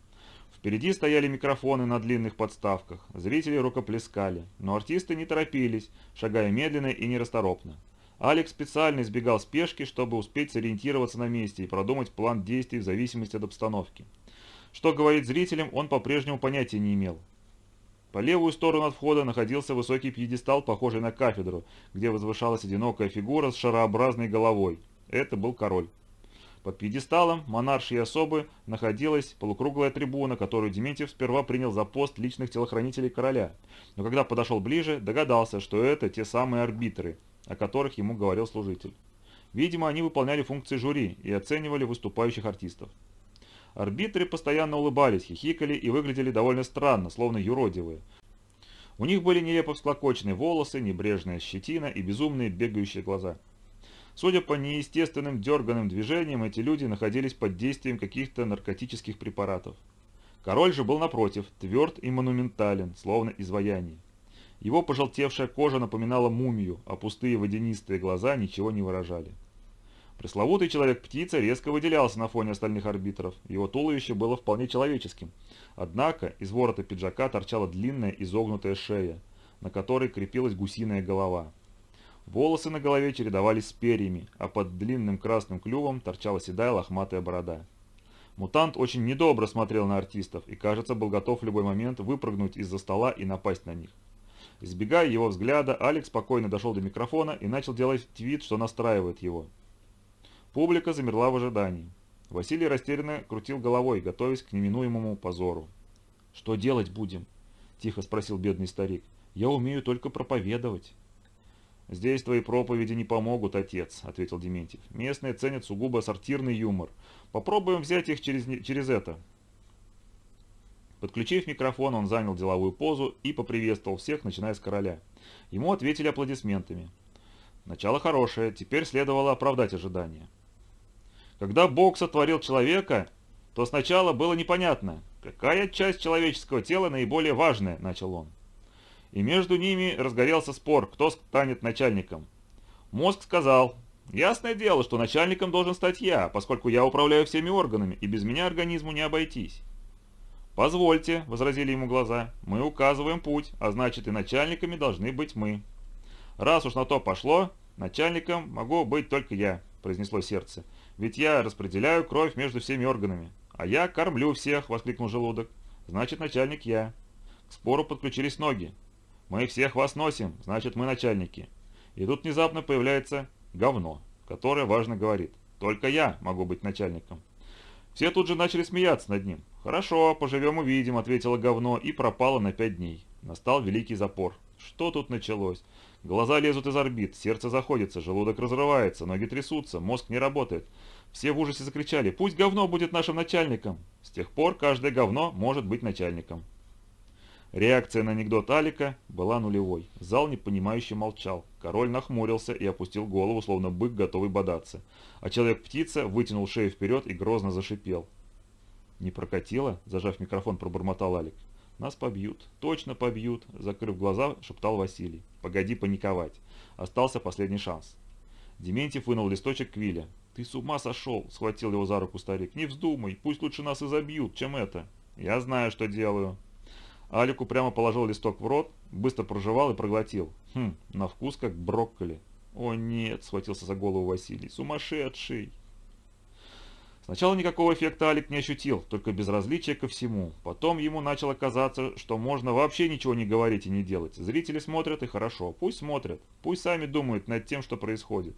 Впереди стояли микрофоны на длинных подставках, зрители рукоплескали, но артисты не торопились, шагая медленно и нерасторопно. Алекс специально избегал спешки, чтобы успеть сориентироваться на месте и продумать план действий в зависимости от обстановки. Что говорить зрителям, он по-прежнему понятия не имел. По левую сторону от входа находился высокий пьедестал, похожий на кафедру, где возвышалась одинокая фигура с шарообразной головой. Это был король. Под пьедесталом монаршей особы находилась полукруглая трибуна, которую Дементьев сперва принял за пост личных телохранителей короля, но когда подошел ближе, догадался, что это те самые арбитры, о которых ему говорил служитель. Видимо, они выполняли функции жюри и оценивали выступающих артистов. Арбитры постоянно улыбались, хихикали и выглядели довольно странно, словно юродивые. У них были нелепо всклокоченные волосы, небрежная щетина и безумные бегающие глаза. Судя по неестественным дерганным движениям, эти люди находились под действием каких-то наркотических препаратов. Король же был напротив, тверд и монументален, словно изваяние. Его пожелтевшая кожа напоминала мумию, а пустые водянистые глаза ничего не выражали. Пресловутый человек-птица резко выделялся на фоне остальных арбитров, его туловище было вполне человеческим. Однако из ворота пиджака торчала длинная изогнутая шея, на которой крепилась гусиная голова. Волосы на голове чередовались с перьями, а под длинным красным клювом торчала седая лохматая борода. Мутант очень недобро смотрел на артистов и, кажется, был готов в любой момент выпрыгнуть из-за стола и напасть на них. Избегая его взгляда, Алекс спокойно дошел до микрофона и начал делать вид, что настраивает его. Публика замерла в ожидании. Василий растерянно крутил головой, готовясь к неминуемому позору. «Что делать будем?» – тихо спросил бедный старик. «Я умею только проповедовать». «Здесь твои проповеди не помогут, отец», — ответил Дементьев. «Местные ценят сугубо сортирный юмор. Попробуем взять их через, через это». Подключив микрофон, он занял деловую позу и поприветствовал всех, начиная с короля. Ему ответили аплодисментами. Начало хорошее, теперь следовало оправдать ожидания. Когда Бог сотворил человека, то сначала было непонятно, какая часть человеческого тела наиболее важная, начал он и между ними разгорелся спор, кто станет начальником. Мозг сказал, ясное дело, что начальником должен стать я, поскольку я управляю всеми органами, и без меня организму не обойтись. «Позвольте», — возразили ему глаза, — «мы указываем путь, а значит и начальниками должны быть мы». «Раз уж на то пошло, начальником могу быть только я», — произнесло сердце, «ведь я распределяю кровь между всеми органами». «А я кормлю всех», — воскликнул желудок. «Значит, начальник я». К спору подключились ноги. Мы всех вас носим, значит мы начальники. И тут внезапно появляется говно, которое важно говорит. Только я могу быть начальником. Все тут же начали смеяться над ним. «Хорошо, поживем увидим», — ответило говно и пропало на пять дней. Настал великий запор. Что тут началось? Глаза лезут из орбит, сердце заходится, желудок разрывается, ноги трясутся, мозг не работает. Все в ужасе закричали «Пусть говно будет нашим начальником!» С тех пор каждое говно может быть начальником. Реакция на анекдот Алика была нулевой. Зал непонимающе молчал. Король нахмурился и опустил голову, словно бык, готовый бодаться. А человек-птица вытянул шею вперед и грозно зашипел. «Не прокатило?» – зажав микрофон, пробормотал Алик. «Нас побьют. Точно побьют!» – закрыв глаза, шептал Василий. «Погоди паниковать. Остался последний шанс». Дементьев вынул листочек Квиля. «Ты с ума сошел!» – схватил его за руку старик. «Не вздумай, пусть лучше нас и забьют, чем это». «Я знаю, что делаю», Алику прямо положил листок в рот, быстро прожевал и проглотил. Хм, на вкус как брокколи. «О нет!» – схватился за голову Василий. «Сумасшедший!» Сначала никакого эффекта Алик не ощутил, только безразличие ко всему. Потом ему начало казаться, что можно вообще ничего не говорить и не делать. Зрители смотрят и хорошо, пусть смотрят, пусть сами думают над тем, что происходит.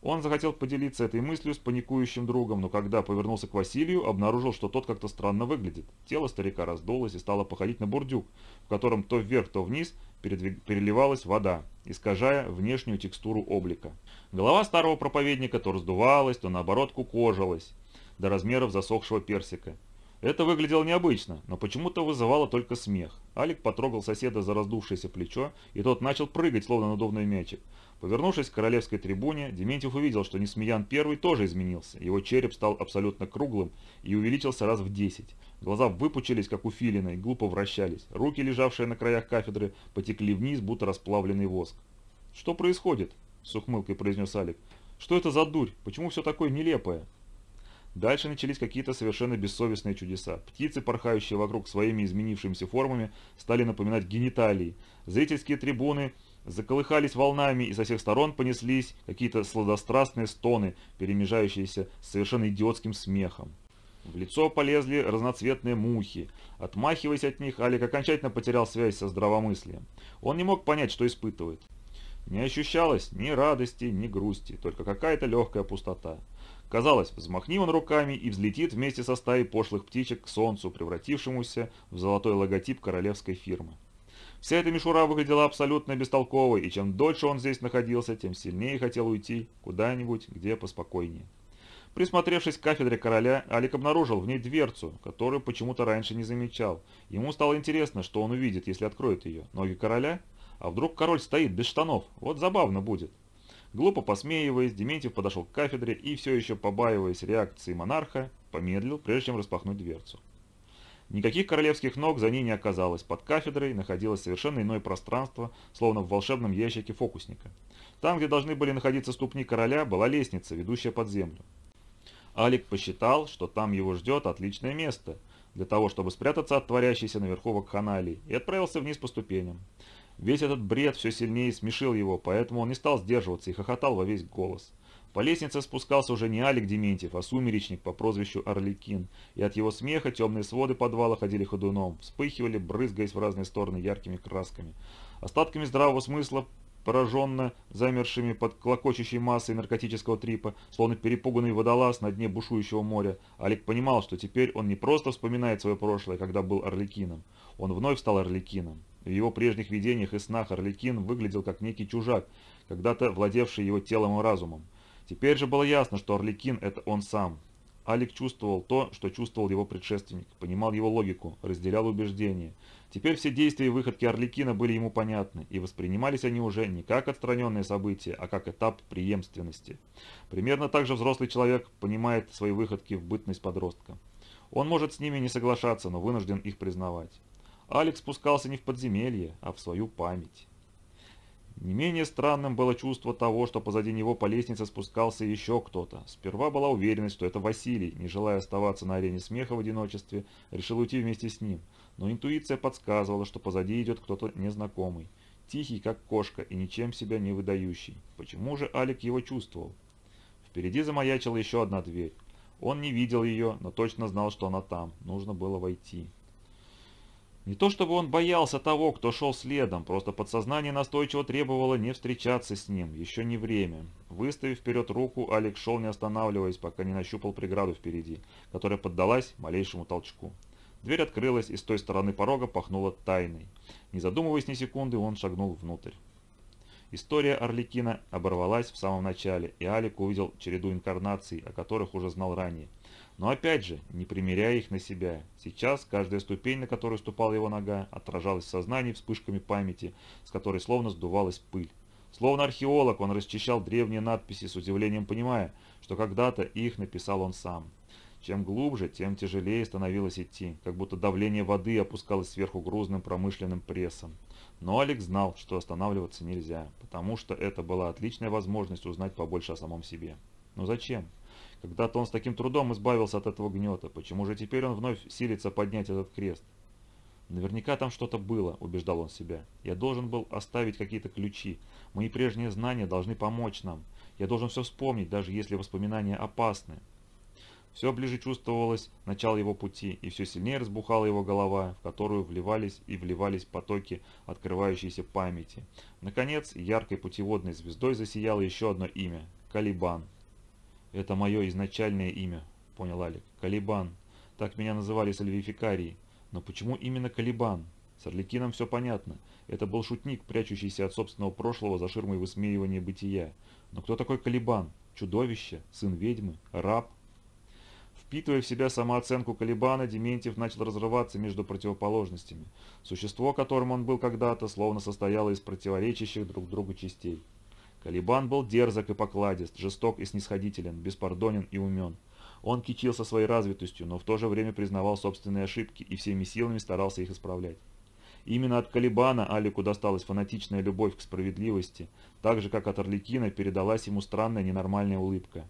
Он захотел поделиться этой мыслью с паникующим другом, но когда повернулся к Василию, обнаружил, что тот как-то странно выглядит. Тело старика раздулось и стало походить на бурдюк, в котором то вверх, то вниз переливалась вода, искажая внешнюю текстуру облика. Голова старого проповедника то раздувалась, то наоборот кукожилась до размеров засохшего персика. Это выглядело необычно, но почему-то вызывало только смех. Алик потрогал соседа за раздувшееся плечо, и тот начал прыгать, словно надувной мячик. Повернувшись к королевской трибуне, Дементьев увидел, что Несмеян первый тоже изменился. Его череп стал абсолютно круглым и увеличился раз в десять. Глаза выпучились, как у филина, и глупо вращались. Руки, лежавшие на краях кафедры, потекли вниз, будто расплавленный воск. «Что происходит?» – с ухмылкой произнес Алик. «Что это за дурь? Почему все такое нелепое?» Дальше начались какие-то совершенно бессовестные чудеса. Птицы, порхающие вокруг своими изменившимися формами, стали напоминать гениталии. Зрительские трибуны – заколыхались волнами и со всех сторон понеслись какие-то сладострастные стоны, перемежающиеся с совершенно идиотским смехом. В лицо полезли разноцветные мухи. Отмахиваясь от них, Алик окончательно потерял связь со здравомыслием. Он не мог понять, что испытывает. Не ощущалось ни радости, ни грусти, только какая-то легкая пустота. Казалось, взмахни он руками и взлетит вместе со стаей пошлых птичек к солнцу, превратившемуся в золотой логотип королевской фирмы. Вся эта мишура выглядела абсолютно бестолковой, и чем дольше он здесь находился, тем сильнее хотел уйти куда-нибудь, где поспокойнее. Присмотревшись к кафедре короля, Алик обнаружил в ней дверцу, которую почему-то раньше не замечал. Ему стало интересно, что он увидит, если откроет ее. Ноги короля? А вдруг король стоит без штанов? Вот забавно будет. Глупо посмеиваясь, Дементьев подошел к кафедре и, все еще побаиваясь реакции монарха, помедлил, прежде чем распахнуть дверцу. Никаких королевских ног за ней не оказалось, под кафедрой находилось совершенно иное пространство, словно в волшебном ящике фокусника. Там, где должны были находиться ступни короля, была лестница, ведущая под землю. Алик посчитал, что там его ждет отличное место для того, чтобы спрятаться от творящейся наверху вакханалии, и отправился вниз по ступеням. Весь этот бред все сильнее смешил его, поэтому он не стал сдерживаться и хохотал во весь голос. По лестнице спускался уже не Алик Дементьев, а сумеречник по прозвищу Орликин, и от его смеха темные своды подвала ходили ходуном, вспыхивали, брызгаясь в разные стороны яркими красками. Остатками здравого смысла, пораженно замершими под клокочущей массой наркотического трипа, словно перепуганный водолаз на дне бушующего моря, Алик понимал, что теперь он не просто вспоминает свое прошлое, когда был Орликином. Он вновь стал Орликином. В его прежних видениях и снах Орликин выглядел как некий чужак, когда-то владевший его телом и разумом. Теперь же было ясно, что Орликин – это он сам. Алик чувствовал то, что чувствовал его предшественник, понимал его логику, разделял убеждения. Теперь все действия и выходки Орликина были ему понятны, и воспринимались они уже не как отстраненные события, а как этап преемственности. Примерно так же взрослый человек понимает свои выходки в бытность подростка. Он может с ними не соглашаться, но вынужден их признавать. Алекс спускался не в подземелье, а в свою память. Не менее странным было чувство того, что позади него по лестнице спускался еще кто-то. Сперва была уверенность, что это Василий, не желая оставаться на арене смеха в одиночестве, решил уйти вместе с ним. Но интуиция подсказывала, что позади идет кто-то незнакомый, тихий, как кошка, и ничем себя не выдающий. Почему же Алик его чувствовал? Впереди замаячила еще одна дверь. Он не видел ее, но точно знал, что она там. Нужно было войти. Не то чтобы он боялся того, кто шел следом, просто подсознание настойчиво требовало не встречаться с ним, еще не время. Выставив вперед руку, Алекс шел не останавливаясь, пока не нащупал преграду впереди, которая поддалась малейшему толчку. Дверь открылась, и с той стороны порога пахнуло тайной. Не задумываясь ни секунды, он шагнул внутрь. История Орликина оборвалась в самом начале, и Алик увидел череду инкарнаций, о которых уже знал ранее. Но опять же, не примеряя их на себя. Сейчас каждая ступень, на которую ступала его нога, отражалась в сознании вспышками памяти, с которой словно сдувалась пыль. Словно археолог, он расчищал древние надписи с удивлением понимая, что когда-то их написал он сам. Чем глубже, тем тяжелее становилось идти, как будто давление воды опускалось сверху грузным промышленным прессом. Но Алекс знал, что останавливаться нельзя, потому что это была отличная возможность узнать побольше о самом себе. Но зачем? Когда-то он с таким трудом избавился от этого гнета, почему же теперь он вновь силится поднять этот крест? Наверняка там что-то было, убеждал он себя. Я должен был оставить какие-то ключи. Мои прежние знания должны помочь нам. Я должен все вспомнить, даже если воспоминания опасны. Все ближе чувствовалось начало его пути, и все сильнее разбухала его голова, в которую вливались и вливались потоки открывающейся памяти. Наконец, яркой путеводной звездой засияло еще одно имя – Калибан. «Это мое изначальное имя», — понял Алик. «Калибан. Так меня называли сальвификарии. Но почему именно Калибан? С Орликином все понятно. Это был шутник, прячущийся от собственного прошлого за ширмой высмеивания бытия. Но кто такой Калибан? Чудовище? Сын ведьмы? Раб? Впитывая в себя самооценку Калибана, Дементьев начал разрываться между противоположностями. Существо, которым он был когда-то, словно состояло из противоречащих друг другу частей. Калибан был дерзок и покладист, жесток и снисходителен, беспардонен и умен. Он кичился своей развитостью, но в то же время признавал собственные ошибки и всеми силами старался их исправлять. Именно от Калибана Алику досталась фанатичная любовь к справедливости, так же, как от Орликина передалась ему странная ненормальная улыбка.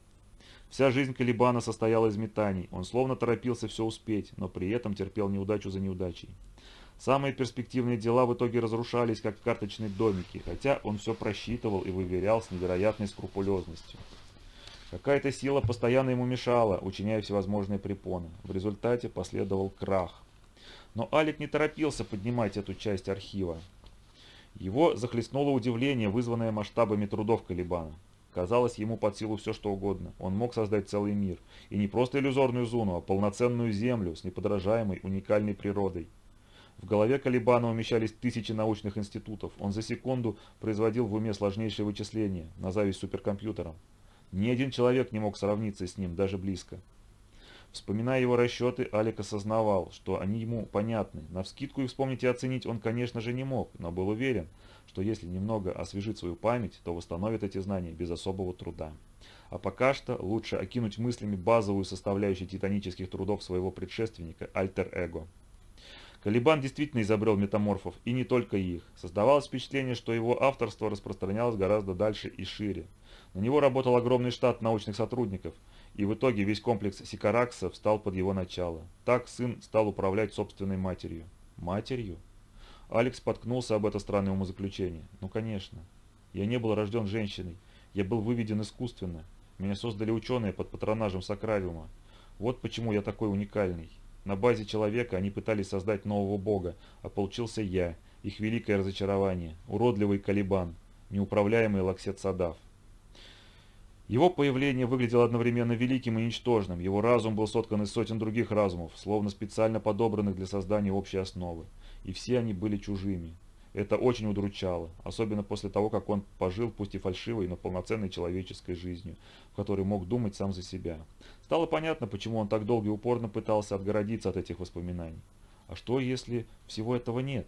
Вся жизнь Калибана состояла из метаний, он словно торопился все успеть, но при этом терпел неудачу за неудачей. Самые перспективные дела в итоге разрушались, как карточные домики, хотя он все просчитывал и выверял с невероятной скрупулезностью. Какая-то сила постоянно ему мешала, учиняя всевозможные препоны. В результате последовал крах. Но Алик не торопился поднимать эту часть архива. Его захлестнуло удивление, вызванное масштабами трудов Калибана. Казалось ему под силу все что угодно. Он мог создать целый мир. И не просто иллюзорную зону, а полноценную землю с неподражаемой уникальной природой. В голове Калибана умещались тысячи научных институтов. Он за секунду производил в уме сложнейшие вычисления, на зависть суперкомпьютерам. Ни один человек не мог сравниться с ним, даже близко. Вспоминая его расчеты, Алик осознавал, что они ему понятны. Навскидку их вспомнить и оценить он, конечно же, не мог, но был уверен, что если немного освежит свою память, то восстановит эти знания без особого труда. А пока что лучше окинуть мыслями базовую составляющую титанических трудов своего предшественника – альтер-эго. Калибан действительно изобрел метаморфов, и не только их. Создавалось впечатление, что его авторство распространялось гораздо дальше и шире. На него работал огромный штат научных сотрудников, и в итоге весь комплекс Сикаракса встал под его начало. Так сын стал управлять собственной матерью. Матерью? Алекс споткнулся об это странное умозаключение. Ну конечно. Я не был рожден женщиной. Я был выведен искусственно. Меня создали ученые под патронажем Сакравиума. Вот почему я такой уникальный. На базе человека они пытались создать нового бога, а получился я, их великое разочарование, уродливый Калибан, неуправляемый Лаксет Садав. Его появление выглядело одновременно великим и ничтожным, его разум был соткан из сотен других разумов, словно специально подобранных для создания общей основы, и все они были чужими. Это очень удручало, особенно после того, как он пожил, пусть и фальшивой, но полноценной человеческой жизнью, в которой мог думать сам за себя. Стало понятно, почему он так долго и упорно пытался отгородиться от этих воспоминаний. А что, если всего этого нет?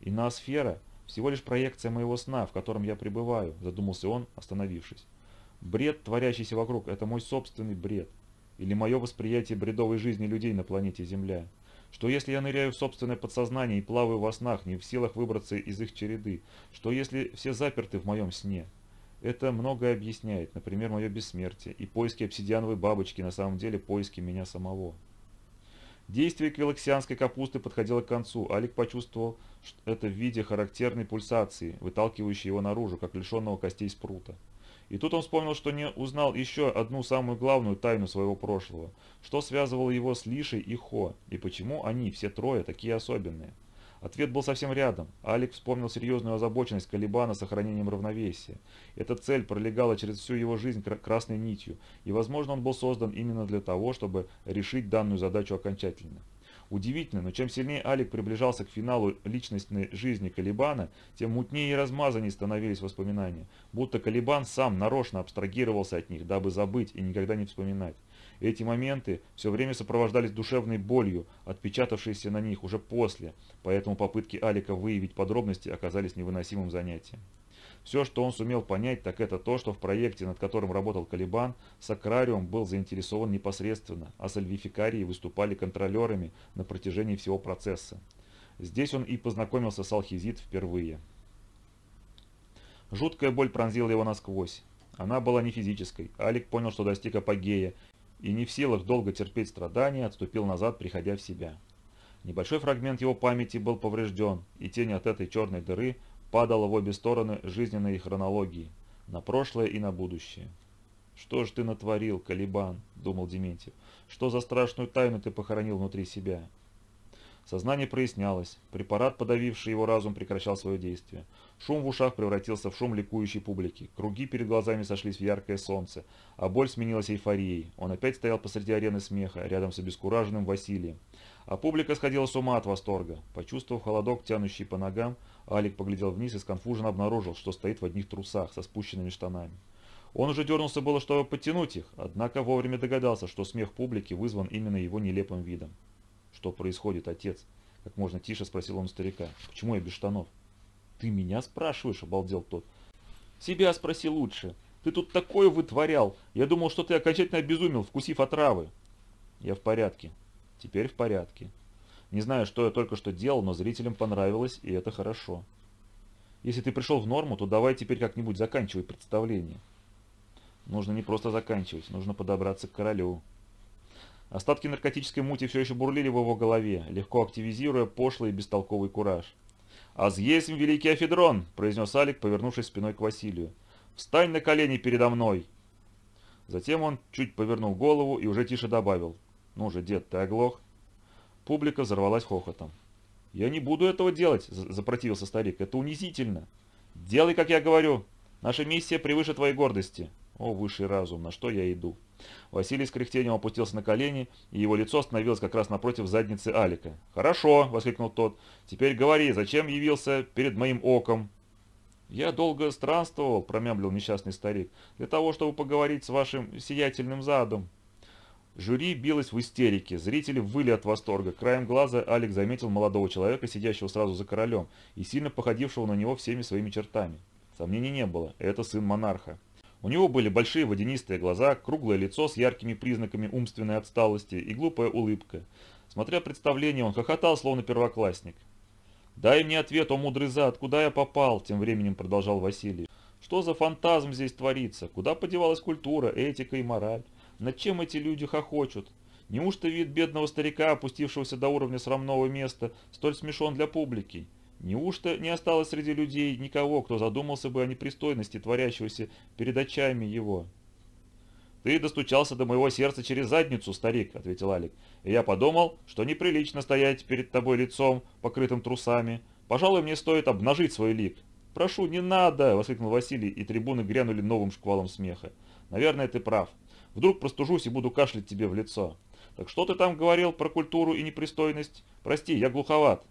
И ноосфера – всего лишь проекция моего сна, в котором я пребываю, задумался он, остановившись. Бред, творящийся вокруг, это мой собственный бред. Или мое восприятие бредовой жизни людей на планете Земля – что если я ныряю в собственное подсознание и плаваю во снах, не в силах выбраться из их череды? Что если все заперты в моем сне? Это многое объясняет, например, мое бессмертие и поиски обсидиановой бабочки, на самом деле поиски меня самого. Действие квилоксианской капусты подходило к концу. Алик почувствовал что это в виде характерной пульсации, выталкивающей его наружу, как лишенного костей спрута. И тут он вспомнил, что не узнал еще одну самую главную тайну своего прошлого. Что связывало его с Лишей и Хо, и почему они, все трое, такие особенные. Ответ был совсем рядом. Алик вспомнил серьезную озабоченность Калибана сохранением равновесия. Эта цель пролегала через всю его жизнь красной нитью, и, возможно, он был создан именно для того, чтобы решить данную задачу окончательно. Удивительно, но чем сильнее Алик приближался к финалу личностной жизни Калибана, тем мутнее и размазаннее становились воспоминания, будто Калибан сам нарочно абстрагировался от них, дабы забыть и никогда не вспоминать. Эти моменты все время сопровождались душевной болью, отпечатавшейся на них уже после, поэтому попытки Алика выявить подробности оказались невыносимым занятием. Все, что он сумел понять, так это то, что в проекте, над которым работал Калибан, Сакрариум был заинтересован непосредственно, а Сальвификарии выступали контролерами на протяжении всего процесса. Здесь он и познакомился с Алхизит впервые. Жуткая боль пронзила его насквозь. Она была не физической. Алик понял, что достиг апогея, и не в силах долго терпеть страдания, отступил назад, приходя в себя. Небольшой фрагмент его памяти был поврежден, и тень от этой черной дыры падала в обе стороны жизненной хронологии, на прошлое и на будущее. «Что ж ты натворил, Калибан?» – думал Дементьев. «Что за страшную тайну ты похоронил внутри себя?» Сознание прояснялось, препарат, подавивший его разум, прекращал свое действие. Шум в ушах превратился в шум ликующей публики, круги перед глазами сошлись в яркое солнце, а боль сменилась эйфорией. Он опять стоял посреди арены смеха, рядом с обескураженным Василием. А публика сходила с ума от восторга. Почувствовав холодок, тянущий по ногам, Алик поглядел вниз и сконфуженно обнаружил, что стоит в одних трусах со спущенными штанами. Он уже дернулся было, чтобы подтянуть их, однако вовремя догадался, что смех публики вызван именно его нелепым видом. «Что происходит, отец?» – как можно тише спросил он старика. «Почему я без штанов?» «Ты меня спрашиваешь?» – обалдел тот. «Себя спроси лучше. Ты тут такое вытворял. Я думал, что ты окончательно обезумел, вкусив отравы». «Я в порядке. Теперь в порядке. Не знаю, что я только что делал, но зрителям понравилось, и это хорошо. Если ты пришел в норму, то давай теперь как-нибудь заканчивай представление». Нужно не просто заканчивать, нужно подобраться к королю. Остатки наркотической мути все еще бурлили в его голове, легко активизируя пошлый и бестолковый кураж. «Азъесим, великий Афедрон!» – произнес Алик, повернувшись спиной к Василию. «Встань на колени передо мной!» Затем он чуть повернул голову и уже тише добавил. «Ну же, дед, ты оглох?» Публика взорвалась хохотом. «Я не буду этого делать!» – запротивился старик. «Это унизительно!» «Делай, как я говорю! Наша миссия превыше твоей гордости!» «О, высший разум, на что я иду?» Василий с кряхтением опустился на колени, и его лицо остановилось как раз напротив задницы Алика. «Хорошо!» — воскликнул тот. «Теперь говори, зачем явился перед моим оком?» «Я долго странствовал», — промямлил несчастный старик, «для того, чтобы поговорить с вашим сиятельным задом». Жюри билось в истерике, зрители выли от восторга. Краем глаза Алик заметил молодого человека, сидящего сразу за королем, и сильно походившего на него всеми своими чертами. Сомнений не было, это сын монарха. У него были большие водянистые глаза, круглое лицо с яркими признаками умственной отсталости и глупая улыбка. Смотря представление, он хохотал, словно первоклассник. «Дай мне ответ, о мудрый зад, куда я попал?» – тем временем продолжал Василий. «Что за фантазм здесь творится? Куда подевалась культура, этика и мораль? Над чем эти люди хохочут? Неужто вид бедного старика, опустившегося до уровня срамного места, столь смешон для публики? Неужто не осталось среди людей никого, кто задумался бы о непристойности творящегося перед очами его? «Ты достучался до моего сердца через задницу, старик», — ответил Алик. «И я подумал, что неприлично стоять перед тобой лицом, покрытым трусами. Пожалуй, мне стоит обнажить свой лик». «Прошу, не надо!» — воскликнул Василий, и трибуны грянули новым шквалом смеха. «Наверное, ты прав. Вдруг простужусь и буду кашлять тебе в лицо. Так что ты там говорил про культуру и непристойность? Прости, я глуховат».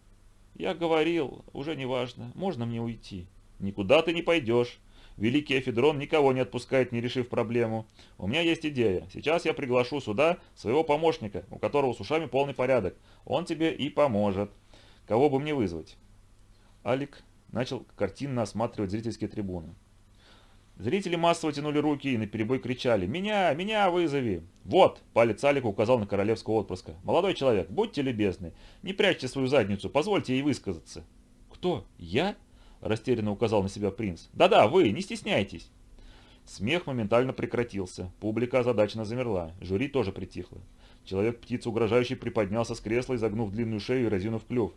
«Я говорил, уже не важно, можно мне уйти?» «Никуда ты не пойдешь. Великий Эфедрон никого не отпускает, не решив проблему. У меня есть идея. Сейчас я приглашу сюда своего помощника, у которого с ушами полный порядок. Он тебе и поможет. Кого бы мне вызвать?» Алик начал картинно осматривать зрительские трибуны. Зрители массово тянули руки и наперебой кричали «Меня! Меня вызови!» «Вот!» – палец Алика указал на королевского отпрыска. «Молодой человек, будьте любезны, не прячьте свою задницу, позвольте ей высказаться». «Кто? Я?» – растерянно указал на себя принц. «Да-да, вы, не стесняйтесь!» Смех моментально прекратился, публика озадаченно замерла, жюри тоже притихло. Человек-птица угрожающе приподнялся с кресла, изогнув длинную шею и разинув клюв.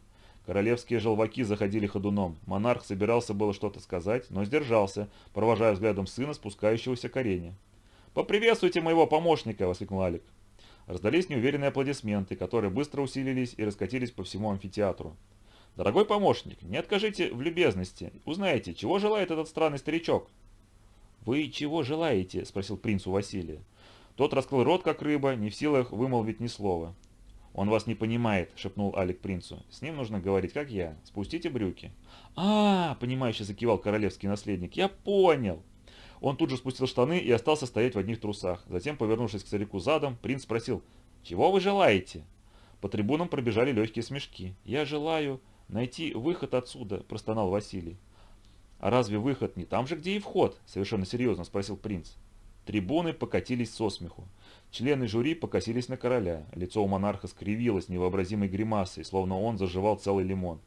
Королевские желваки заходили ходуном. Монарх собирался было что-то сказать, но сдержался, провожая взглядом сына, спускающегося к арене. «Поприветствуйте моего помощника!» – воскликнул Алик. Раздались неуверенные аплодисменты, которые быстро усилились и раскатились по всему амфитеатру. «Дорогой помощник, не откажите в любезности. Узнайте, чего желает этот странный старичок?» «Вы чего желаете?» – спросил принц у Василия. Тот раскрыл рот, как рыба, не в силах вымолвить ни слова. «Он вас не понимает», – шепнул Алик принцу. «С ним нужно говорить, как я. Спустите брюки». «А, -а, -а понимающе закивал королевский наследник, – я понял». Он тут же спустил штаны и остался стоять в одних трусах. Затем, повернувшись к старику задом, принц спросил, «Чего вы желаете?» По трибунам пробежали легкие смешки. «Я желаю найти выход отсюда», – простонал Василий. «А разве выход не там же, где и вход?» – совершенно серьезно спросил принц. Трибуны покатились со смеху. Члены жюри покосились на короля. Лицо у монарха скривилось невообразимой гримасой, словно он заживал целый лимон.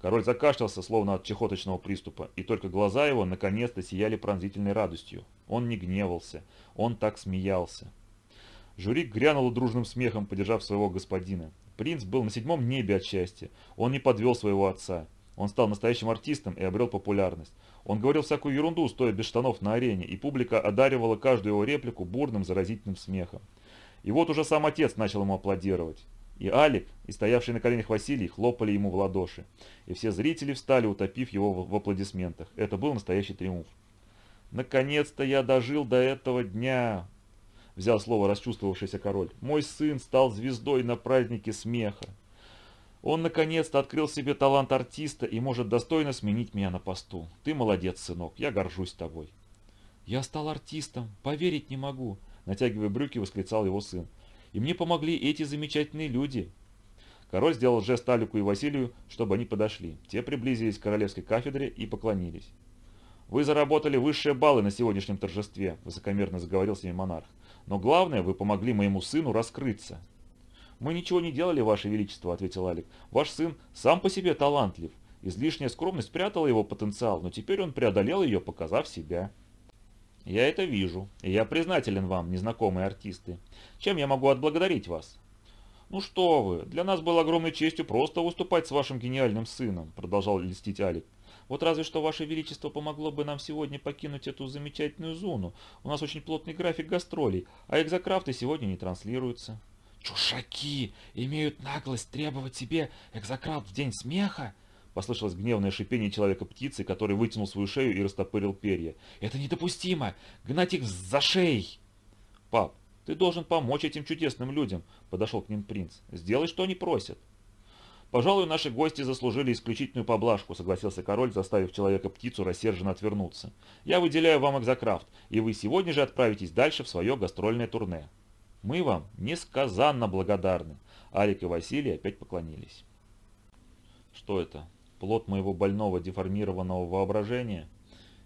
Король закашлялся, словно от чехоточного приступа, и только глаза его наконец-то сияли пронзительной радостью. Он не гневался, он так смеялся. Жюри грянуло дружным смехом, поддержав своего господина. Принц был на седьмом небе от счастья. Он не подвел своего отца. Он стал настоящим артистом и обрел популярность. Он говорил всякую ерунду, стоя без штанов на арене, и публика одаривала каждую его реплику бурным заразительным смехом. И вот уже сам отец начал ему аплодировать. И Алик, и стоявший на коленях Василий хлопали ему в ладоши. И все зрители встали, утопив его в, аплодисментах. Это был настоящий триумф. «Наконец-то я дожил до этого дня!» Взял слово расчувствовавшийся король. «Мой сын стал звездой на празднике смеха. Он наконец-то открыл себе талант артиста и может достойно сменить меня на посту. Ты молодец, сынок, я горжусь тобой. Я стал артистом, поверить не могу, натягивая брюки, восклицал его сын. И мне помогли эти замечательные люди. Король сделал жест Алику и Василию, чтобы они подошли. Те приблизились к королевской кафедре и поклонились. «Вы заработали высшие баллы на сегодняшнем торжестве», – высокомерно заговорил с ними монарх. «Но главное, вы помогли моему сыну раскрыться. «Мы ничего не делали, Ваше Величество», — ответил Алик. «Ваш сын сам по себе талантлив. Излишняя скромность прятала его потенциал, но теперь он преодолел ее, показав себя». «Я это вижу, и я признателен вам, незнакомые артисты. Чем я могу отблагодарить вас?» «Ну что вы, для нас было огромной честью просто выступать с вашим гениальным сыном», — продолжал льстить Алик. «Вот разве что Ваше Величество помогло бы нам сегодня покинуть эту замечательную зону. У нас очень плотный график гастролей, а экзокрафты сегодня не транслируются». «Чушаки имеют наглость требовать себе экзократ в день смеха?» Послышалось гневное шипение человека-птицы, который вытянул свою шею и растопырил перья. «Это недопустимо! Гнать их за шеей!» «Пап, ты должен помочь этим чудесным людям», — подошел к ним принц. «Сделай, что они просят». «Пожалуй, наши гости заслужили исключительную поблажку», — согласился король, заставив человека-птицу рассерженно отвернуться. «Я выделяю вам экзокрафт, и вы сегодня же отправитесь дальше в свое гастрольное турне». Мы вам несказанно благодарны. Алик и Василий опять поклонились. Что это? Плод моего больного деформированного воображения?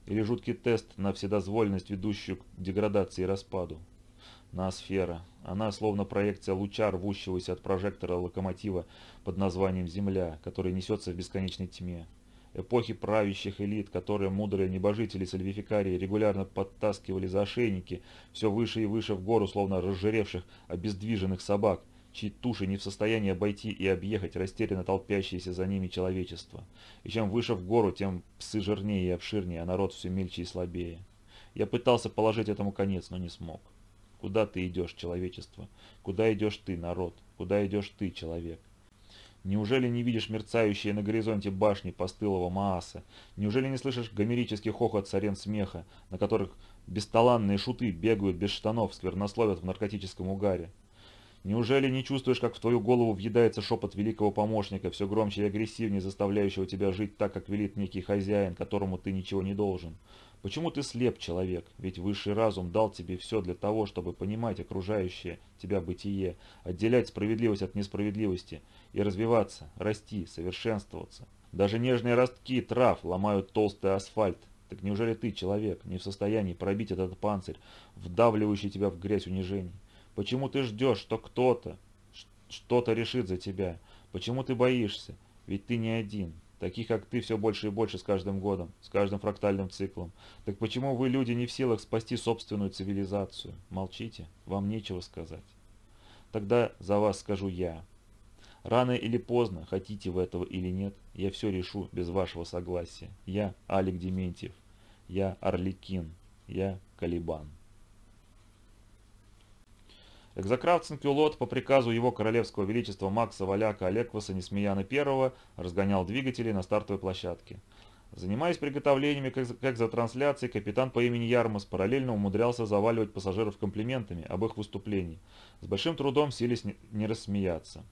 Или жуткий тест на вседозвольность, ведущую к деградации и распаду? Ноосфера. Она словно проекция луча, рвущегося от прожектора локомотива под названием Земля, который несется в бесконечной тьме эпохи правящих элит, которые мудрые небожители сальвификарии регулярно подтаскивали за ошейники все выше и выше в гору, словно разжиревших, обездвиженных собак, чьи туши не в состоянии обойти и объехать растерянно толпящееся за ними человечество. И чем выше в гору, тем псы жирнее и обширнее, а народ все мельче и слабее. Я пытался положить этому конец, но не смог. Куда ты идешь, человечество? Куда идешь ты, народ? Куда идешь ты, человек? Неужели не видишь мерцающие на горизонте башни постылого Мааса? Неужели не слышишь гомерический хохот сарен смеха, на которых бесталанные шуты бегают без штанов, сквернословят в наркотическом угаре? Неужели не чувствуешь, как в твою голову въедается шепот великого помощника, все громче и агрессивнее заставляющего тебя жить так, как велит некий хозяин, которому ты ничего не должен? Почему ты слеп, человек? Ведь высший разум дал тебе все для того, чтобы понимать окружающее тебя бытие, отделять справедливость от несправедливости и развиваться, расти, совершенствоваться. Даже нежные ростки трав ломают толстый асфальт. Так неужели ты, человек, не в состоянии пробить этот панцирь, вдавливающий тебя в грязь унижений? Почему ты ждешь, что кто-то что-то решит за тебя? Почему ты боишься? Ведь ты не один. Таких, как ты, все больше и больше с каждым годом, с каждым фрактальным циклом. Так почему вы, люди, не в силах спасти собственную цивилизацию? Молчите, вам нечего сказать. Тогда за вас скажу я. Рано или поздно, хотите вы этого или нет, я все решу без вашего согласия. Я Алик Дементьев. Я Орликин. Я Калибан. Экзокрафт Цинкюлот по приказу его королевского величества Макса Валяка Олекваса Несмеяна I разгонял двигатели на стартовой площадке. Занимаясь приготовлениями к экзотрансляции, капитан по имени Ярмас параллельно умудрялся заваливать пассажиров комплиментами об их выступлении. С большим трудом сились не рассмеяться.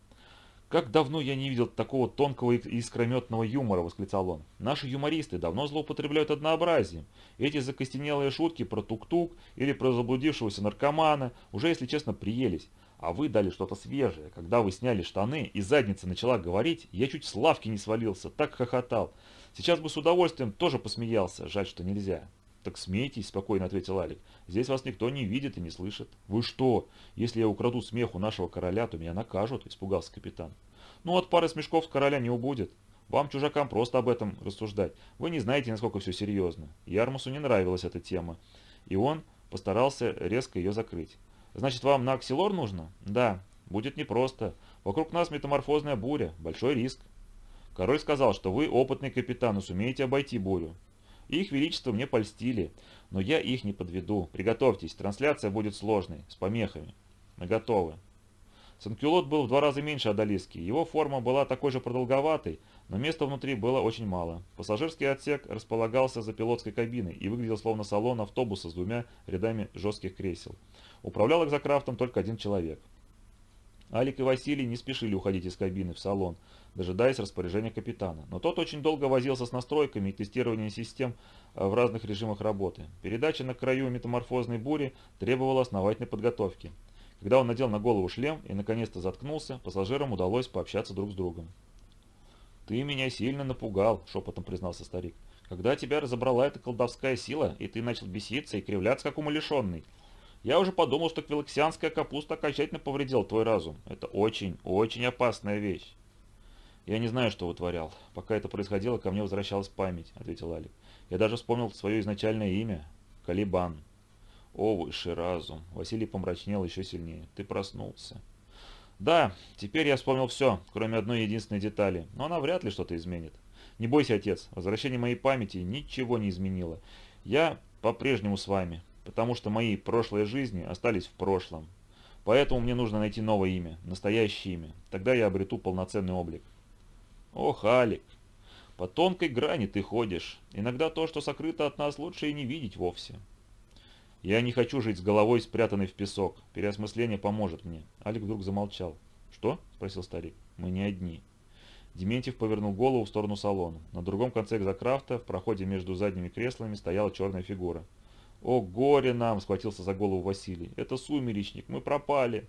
«Как давно я не видел такого тонкого и искрометного юмора!» – восклицал он. «Наши юмористы давно злоупотребляют однообразием. Эти закостенелые шутки про тук-тук или про заблудившегося наркомана уже, если честно, приелись. А вы дали что-то свежее. Когда вы сняли штаны и задница начала говорить, я чуть с лавки не свалился, так хохотал. Сейчас бы с удовольствием тоже посмеялся, жаль, что нельзя». «Так смейтесь», – спокойно ответил Алик. «Здесь вас никто не видит и не слышит». «Вы что? Если я украду смех у нашего короля, то меня накажут», – испугался капитан. «Ну, от пары смешков короля не убудет. Вам, чужакам, просто об этом рассуждать. Вы не знаете, насколько все серьезно». Ярмусу не нравилась эта тема, и он постарался резко ее закрыть. «Значит, вам на Аксилор нужно?» «Да. Будет непросто. Вокруг нас метаморфозная буря. Большой риск». Король сказал, что вы опытный капитан и сумеете обойти бурю. Их величество мне польстили, но я их не подведу. Приготовьтесь, трансляция будет сложной, с помехами. Мы готовы. Санкюлот был в два раза меньше Адалиски. Его форма была такой же продолговатой, но места внутри было очень мало. Пассажирский отсек располагался за пилотской кабиной и выглядел словно салон автобуса с двумя рядами жестких кресел. Управлял экзокрафтом только один человек. Алик и Василий не спешили уходить из кабины в салон, дожидаясь распоряжения капитана. Но тот очень долго возился с настройками и тестированием систем э, в разных режимах работы. Передача на краю метаморфозной бури требовала основательной подготовки. Когда он надел на голову шлем и наконец-то заткнулся, пассажирам удалось пообщаться друг с другом. «Ты меня сильно напугал», — шепотом признался старик. «Когда тебя разобрала эта колдовская сила, и ты начал беситься и кривляться, как умалишенный, я уже подумал, что квилоксианская капуста окончательно повредила твой разум. Это очень, очень опасная вещь. «Я не знаю, что вытворял. Пока это происходило, ко мне возвращалась память», — ответил Алик. «Я даже вспомнил свое изначальное имя — Калибан». «О, высший разум!» Василий помрачнел еще сильнее. «Ты проснулся». «Да, теперь я вспомнил все, кроме одной единственной детали, но она вряд ли что-то изменит. Не бойся, отец, возвращение моей памяти ничего не изменило. Я по-прежнему с вами, потому что мои прошлые жизни остались в прошлом. Поэтому мне нужно найти новое имя, настоящее имя. Тогда я обрету полноценный облик. Ох, Алик, по тонкой грани ты ходишь. Иногда то, что сокрыто от нас, лучше и не видеть вовсе. Я не хочу жить с головой, спрятанной в песок. Переосмысление поможет мне. Алик вдруг замолчал. Что? Спросил старик. Мы не одни. Дементьев повернул голову в сторону салона. На другом конце экзокрафта, в проходе между задними креслами, стояла черная фигура. «О, горе нам!» – схватился за голову Василий. «Это сумеречник, мы пропали!»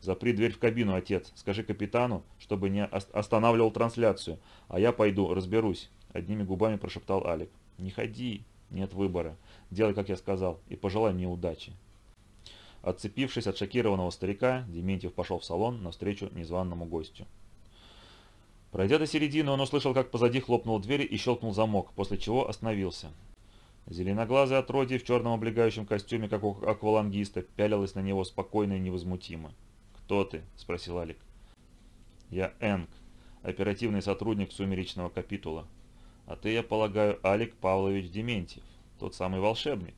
«Запри дверь в кабину, отец. Скажи капитану, чтобы не останавливал трансляцию, а я пойду, разберусь», — одними губами прошептал Алик. «Не ходи. Нет выбора. Делай, как я сказал, и пожелай мне удачи». Отцепившись от шокированного старика, Дементьев пошел в салон навстречу незваному гостю. Пройдя до середины, он услышал, как позади хлопнула дверь и щелкнул замок, после чего остановился. Зеленоглазый отродье в черном облегающем костюме, как у аквалангиста, пялилась на него спокойно и невозмутимо. «Кто ты?» – спросил Алик. «Я Энг, оперативный сотрудник сумеречного капитула. А ты, я полагаю, Алик Павлович Дементьев, тот самый волшебник».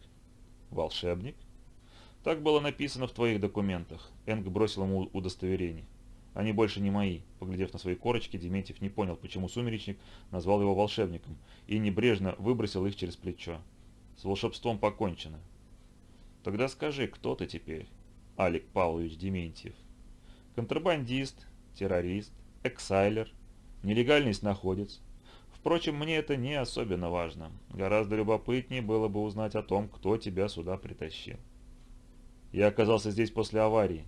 «Волшебник?» «Так было написано в твоих документах». Энг бросил ему удостоверение. «Они больше не мои». Поглядев на свои корочки, Дементьев не понял, почему сумеречник назвал его волшебником, и небрежно выбросил их через плечо. «С волшебством покончено». «Тогда скажи, кто ты теперь?» Алик Павлович Дементьев. Контрабандист, террорист, эксайлер, нелегальный снаходец. Впрочем, мне это не особенно важно. Гораздо любопытнее было бы узнать о том, кто тебя сюда притащил. Я оказался здесь после аварии.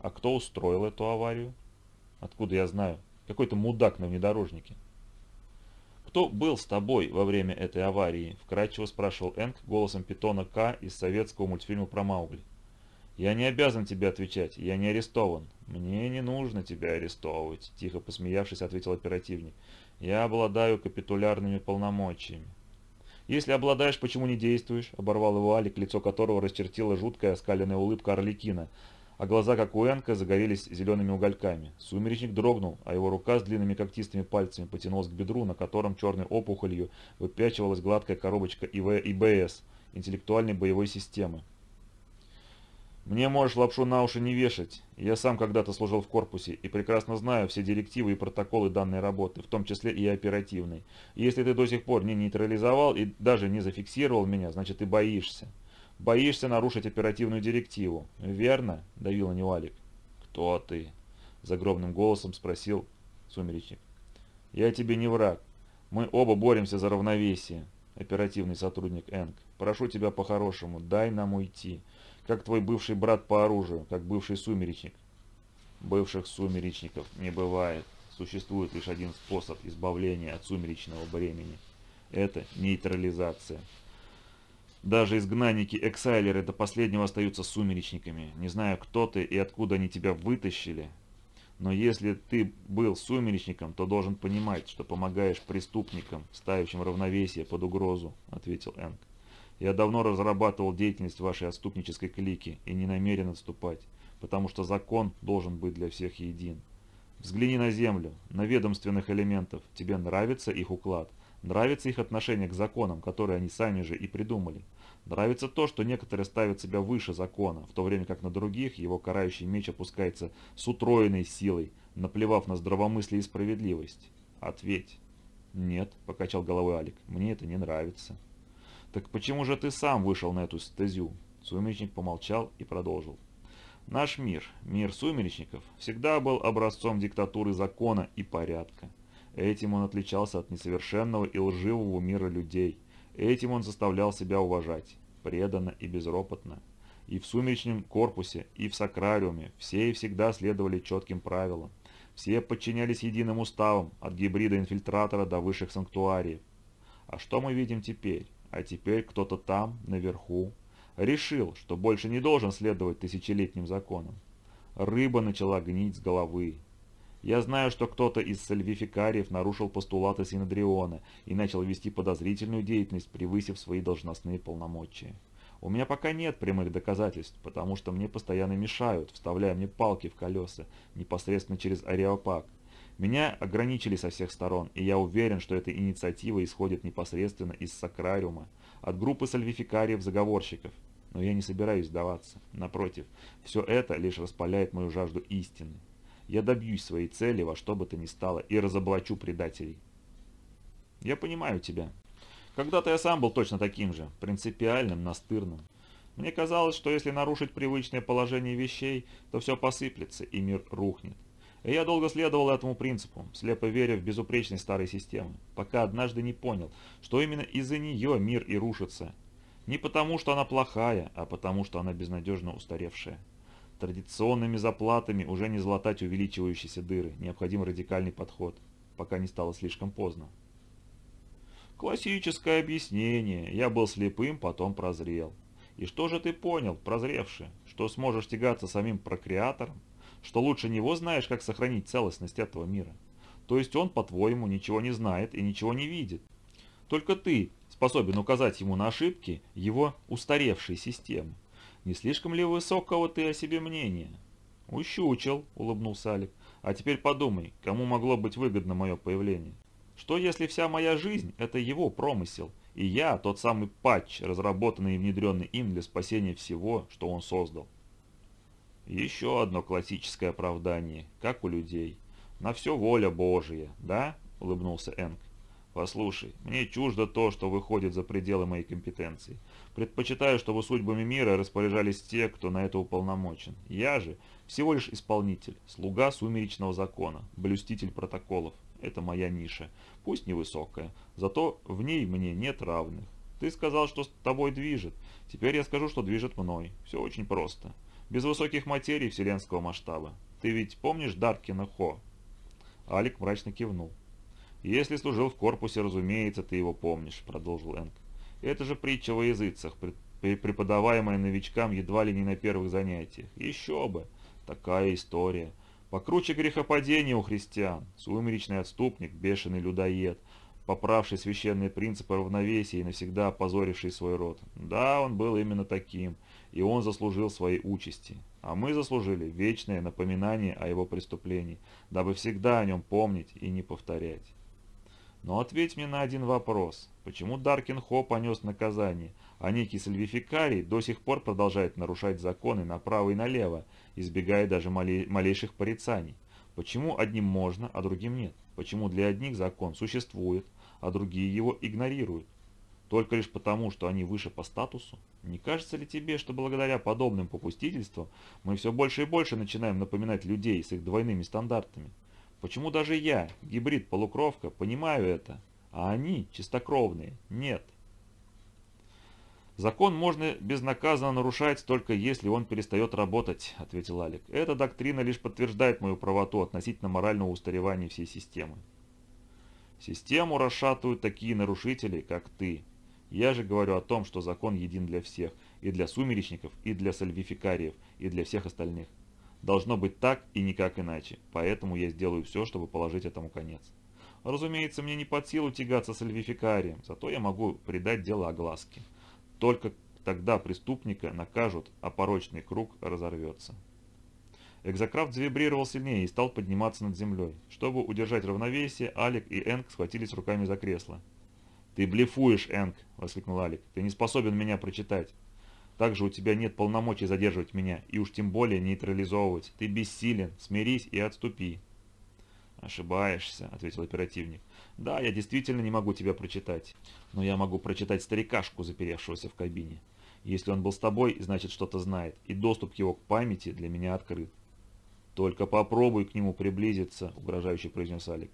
А кто устроил эту аварию? Откуда я знаю? Какой-то мудак на внедорожнике. «Кто был с тобой во время этой аварии?» – вкратчиво спрашивал Энк голосом питона К из советского мультфильма про Маугли. «Я не обязан тебе отвечать, я не арестован». «Мне не нужно тебя арестовывать», – тихо посмеявшись, ответил оперативник. «Я обладаю капитулярными полномочиями». «Если обладаешь, почему не действуешь?» – оборвал его Алик, лицо которого расчертила жуткая оскаленная улыбка Орликина, а глаза, как у Энка, загорелись зелеными угольками. Сумеречник дрогнул, а его рука с длинными когтистыми пальцами потянулась к бедру, на котором черной опухолью выпячивалась гладкая коробочка ИВ ИБС – интеллектуальной боевой системы. Мне можешь лапшу на уши не вешать. Я сам когда-то служил в корпусе и прекрасно знаю все директивы и протоколы данной работы, в том числе и оперативной. Если ты до сих пор не нейтрализовал и даже не зафиксировал меня, значит ты боишься. Боишься нарушить оперативную директиву. Верно? Давил на него Алик. Кто ты? Загробным голосом спросил сумеречник. Я тебе не враг. Мы оба боремся за равновесие. Оперативный сотрудник Энг. Прошу тебя по-хорошему, дай нам уйти как твой бывший брат по оружию, как бывший сумеречник. Бывших сумеречников не бывает. Существует лишь один способ избавления от сумеречного бремени. Это нейтрализация. Даже изгнанники-эксайлеры до последнего остаются сумеречниками. Не знаю, кто ты и откуда они тебя вытащили. Но если ты был сумеречником, то должен понимать, что помогаешь преступникам, ставящим равновесие под угрозу, ответил Энг. Я давно разрабатывал деятельность вашей отступнической клики и не намерен отступать, потому что закон должен быть для всех един. Взгляни на землю, на ведомственных элементов. Тебе нравится их уклад? Нравится их отношение к законам, которые они сами же и придумали? Нравится то, что некоторые ставят себя выше закона, в то время как на других его карающий меч опускается с утроенной силой, наплевав на здравомыслие и справедливость? Ответь. «Нет», — покачал головой Алик, — «мне это не нравится». «Так почему же ты сам вышел на эту стезю?» Сумеречник помолчал и продолжил. «Наш мир, мир сумеречников, всегда был образцом диктатуры закона и порядка. Этим он отличался от несовершенного и лживого мира людей. Этим он заставлял себя уважать, преданно и безропотно. И в сумеречном корпусе, и в сакрариуме все и всегда следовали четким правилам. Все подчинялись единым уставам, от гибрида инфильтратора до высших санктуариев. А что мы видим теперь? А теперь кто-то там, наверху, решил, что больше не должен следовать тысячелетним законам. Рыба начала гнить с головы. Я знаю, что кто-то из сальвификариев нарушил постулаты Синодриона и начал вести подозрительную деятельность, превысив свои должностные полномочия. У меня пока нет прямых доказательств, потому что мне постоянно мешают, вставляя мне палки в колеса, непосредственно через ареопак. Меня ограничили со всех сторон, и я уверен, что эта инициатива исходит непосредственно из Сакрариума, от группы сальвификариев-заговорщиков. Но я не собираюсь сдаваться. Напротив, все это лишь распаляет мою жажду истины. Я добьюсь своей цели во что бы то ни стало и разоблачу предателей. Я понимаю тебя. Когда-то я сам был точно таким же, принципиальным, настырным. Мне казалось, что если нарушить привычное положение вещей, то все посыплется и мир рухнет. И я долго следовал этому принципу, слепо веря в безупречность старой системы, пока однажды не понял, что именно из-за нее мир и рушится. Не потому, что она плохая, а потому, что она безнадежно устаревшая. Традиционными заплатами уже не златать увеличивающиеся дыры, необходим радикальный подход, пока не стало слишком поздно. Классическое объяснение. Я был слепым, потом прозрел. И что же ты понял, прозревший? Что сможешь тягаться самим прокреатором? Что лучше него знаешь, как сохранить целостность этого мира. То есть он, по-твоему, ничего не знает и ничего не видит. Только ты способен указать ему на ошибки его устаревшей системы. Не слишком ли высокого ты о себе мнения? Ущучил, улыбнулся Алик. А теперь подумай, кому могло быть выгодно мое появление? Что если вся моя жизнь – это его промысел, и я тот самый патч, разработанный и внедренный им для спасения всего, что он создал? Еще одно классическое оправдание, как у людей. На все воля Божья, да? Улыбнулся Энг. Послушай, мне чуждо то, что выходит за пределы моей компетенции. Предпочитаю, чтобы судьбами мира распоряжались те, кто на это уполномочен. Я же всего лишь исполнитель, слуга сумеречного закона, блюститель протоколов. Это моя ниша, пусть невысокая, зато в ней мне нет равных. Ты сказал, что с тобой движет. Теперь я скажу, что движет мной. Все очень просто без высоких материй вселенского масштаба. Ты ведь помнишь Даркина Хо?» Алик мрачно кивнул. «Если служил в корпусе, разумеется, ты его помнишь», — продолжил Энг. «Это же притча во языцах, преподаваемая новичкам едва ли не на первых занятиях. Еще бы! Такая история. Покруче грехопадения у христиан. Сумеречный отступник, бешеный людоед, поправший священные принципы равновесия и навсегда опозоривший свой род. Да, он был именно таким и он заслужил своей участи. А мы заслужили вечное напоминание о его преступлении, дабы всегда о нем помнить и не повторять. Но ответь мне на один вопрос. Почему Даркин Хо понес наказание, а некий Сальвификарий до сих пор продолжает нарушать законы направо и налево, избегая даже малей, малейших порицаний? Почему одним можно, а другим нет? Почему для одних закон существует, а другие его игнорируют? Только лишь потому, что они выше по статусу? Не кажется ли тебе, что благодаря подобным попустительствам мы все больше и больше начинаем напоминать людей с их двойными стандартами? Почему даже я, гибрид-полукровка, понимаю это, а они, чистокровные, нет? «Закон можно безнаказанно нарушать, только если он перестает работать», — ответил Алик. «Эта доктрина лишь подтверждает мою правоту относительно морального устаревания всей системы». «Систему расшатывают такие нарушители, как ты. Я же говорю о том, что закон един для всех, и для сумеречников, и для сальвификариев, и для всех остальных. Должно быть так и никак иначе, поэтому я сделаю все, чтобы положить этому конец. Разумеется, мне не под силу тягаться с альвификарием, зато я могу придать дело огласке». Только тогда преступника накажут, а порочный круг разорвется. Экзокрафт завибрировал сильнее и стал подниматься над землей. Чтобы удержать равновесие, Алик и Энг схватились руками за кресло. «Ты блефуешь, Энг!» – воскликнул Алик. «Ты не способен меня прочитать. Также у тебя нет полномочий задерживать меня, и уж тем более нейтрализовывать. Ты бессилен. Смирись и отступи». «Ошибаешься», — ответил оперативник. «Да, я действительно не могу тебя прочитать. Но я могу прочитать старикашку, заперевшегося в кабине. Если он был с тобой, значит что-то знает, и доступ его к памяти для меня открыт». «Только попробуй к нему приблизиться», — угрожающе произнес Алик.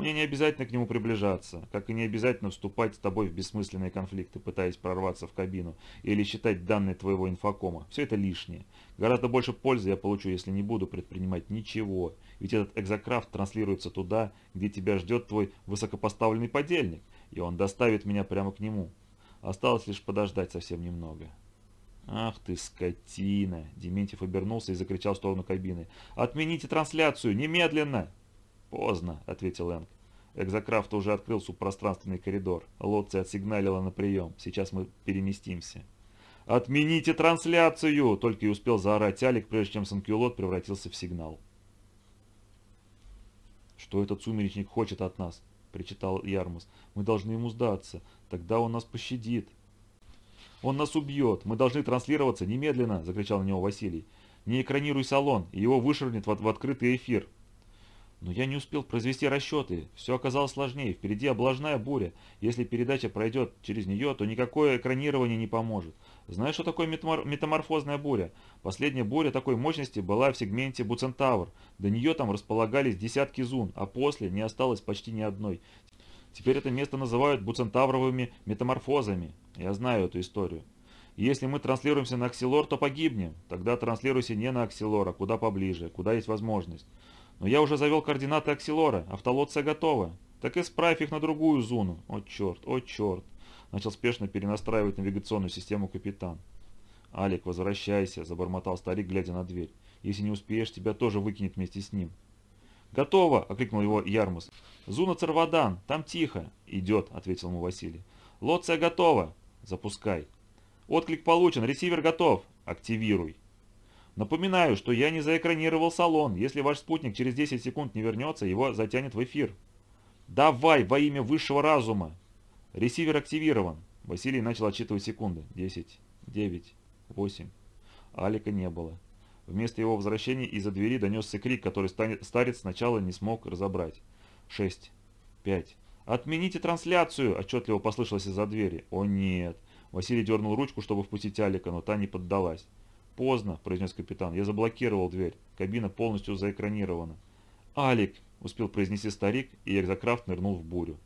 Мне не обязательно к нему приближаться, как и не обязательно вступать с тобой в бессмысленные конфликты, пытаясь прорваться в кабину или считать данные твоего инфокома. Все это лишнее. Гораздо больше пользы я получу, если не буду предпринимать ничего. Ведь этот экзокрафт транслируется туда, где тебя ждет твой высокопоставленный подельник, и он доставит меня прямо к нему. Осталось лишь подождать совсем немного. «Ах ты, скотина!» Дементьев обернулся и закричал в сторону кабины. «Отмените трансляцию! Немедленно!» «Поздно», — ответил Энг. Экзокрафт уже открыл субпространственный коридор. Лодция отсигналила на прием. Сейчас мы переместимся. «Отмените трансляцию!» — только и успел заорать Алик, прежде чем Санкюлот превратился в сигнал. «Что этот сумеречник хочет от нас?» — причитал Ярмус. «Мы должны ему сдаться. Тогда он нас пощадит». «Он нас убьет! Мы должны транслироваться немедленно!» — закричал на него Василий. «Не экранируй салон, и его вышвырнет в, в открытый эфир!» Но я не успел произвести расчеты. Все оказалось сложнее. Впереди облажная буря. Если передача пройдет через нее, то никакое экранирование не поможет. Знаешь, что такое метаморфозная буря? Последняя буря такой мощности была в сегменте Буцентавр. До нее там располагались десятки зун, а после не осталось почти ни одной. Теперь это место называют буцентавровыми метаморфозами. Я знаю эту историю. Если мы транслируемся на Аксилор, то погибнем. Тогда транслируйся не на Аксилор, а куда поближе, куда есть возможность. Но я уже завел координаты Аксилора, автолоция готова. Так исправь их на другую зону. О черт, о черт. Начал спешно перенастраивать навигационную систему капитан. «Алик, возвращайся», – забормотал старик, глядя на дверь. «Если не успеешь, тебя тоже выкинет вместе с ним». «Готово!» – окликнул его Ярмус. «Зуна Царвадан, там тихо». «Идет», – ответил ему Василий. «Лоция готова». «Запускай». «Отклик получен, ресивер готов». «Активируй». Напоминаю, что я не заэкранировал салон. Если ваш спутник через 10 секунд не вернется, его затянет в эфир. Давай, во имя высшего разума. Ресивер активирован. Василий начал отсчитывать секунды. 10, 9, 8. Алика не было. Вместо его возвращения из-за двери донесся крик, который старец сначала не смог разобрать. 6, 5. «Отмените трансляцию!» – отчетливо послышалось из-за двери. «О нет!» Василий дернул ручку, чтобы впустить Алика, но та не поддалась. «Поздно», – произнес капитан. «Я заблокировал дверь. Кабина полностью заэкранирована». «Алик!» – успел произнести старик, и экзокрафт нырнул в бурю.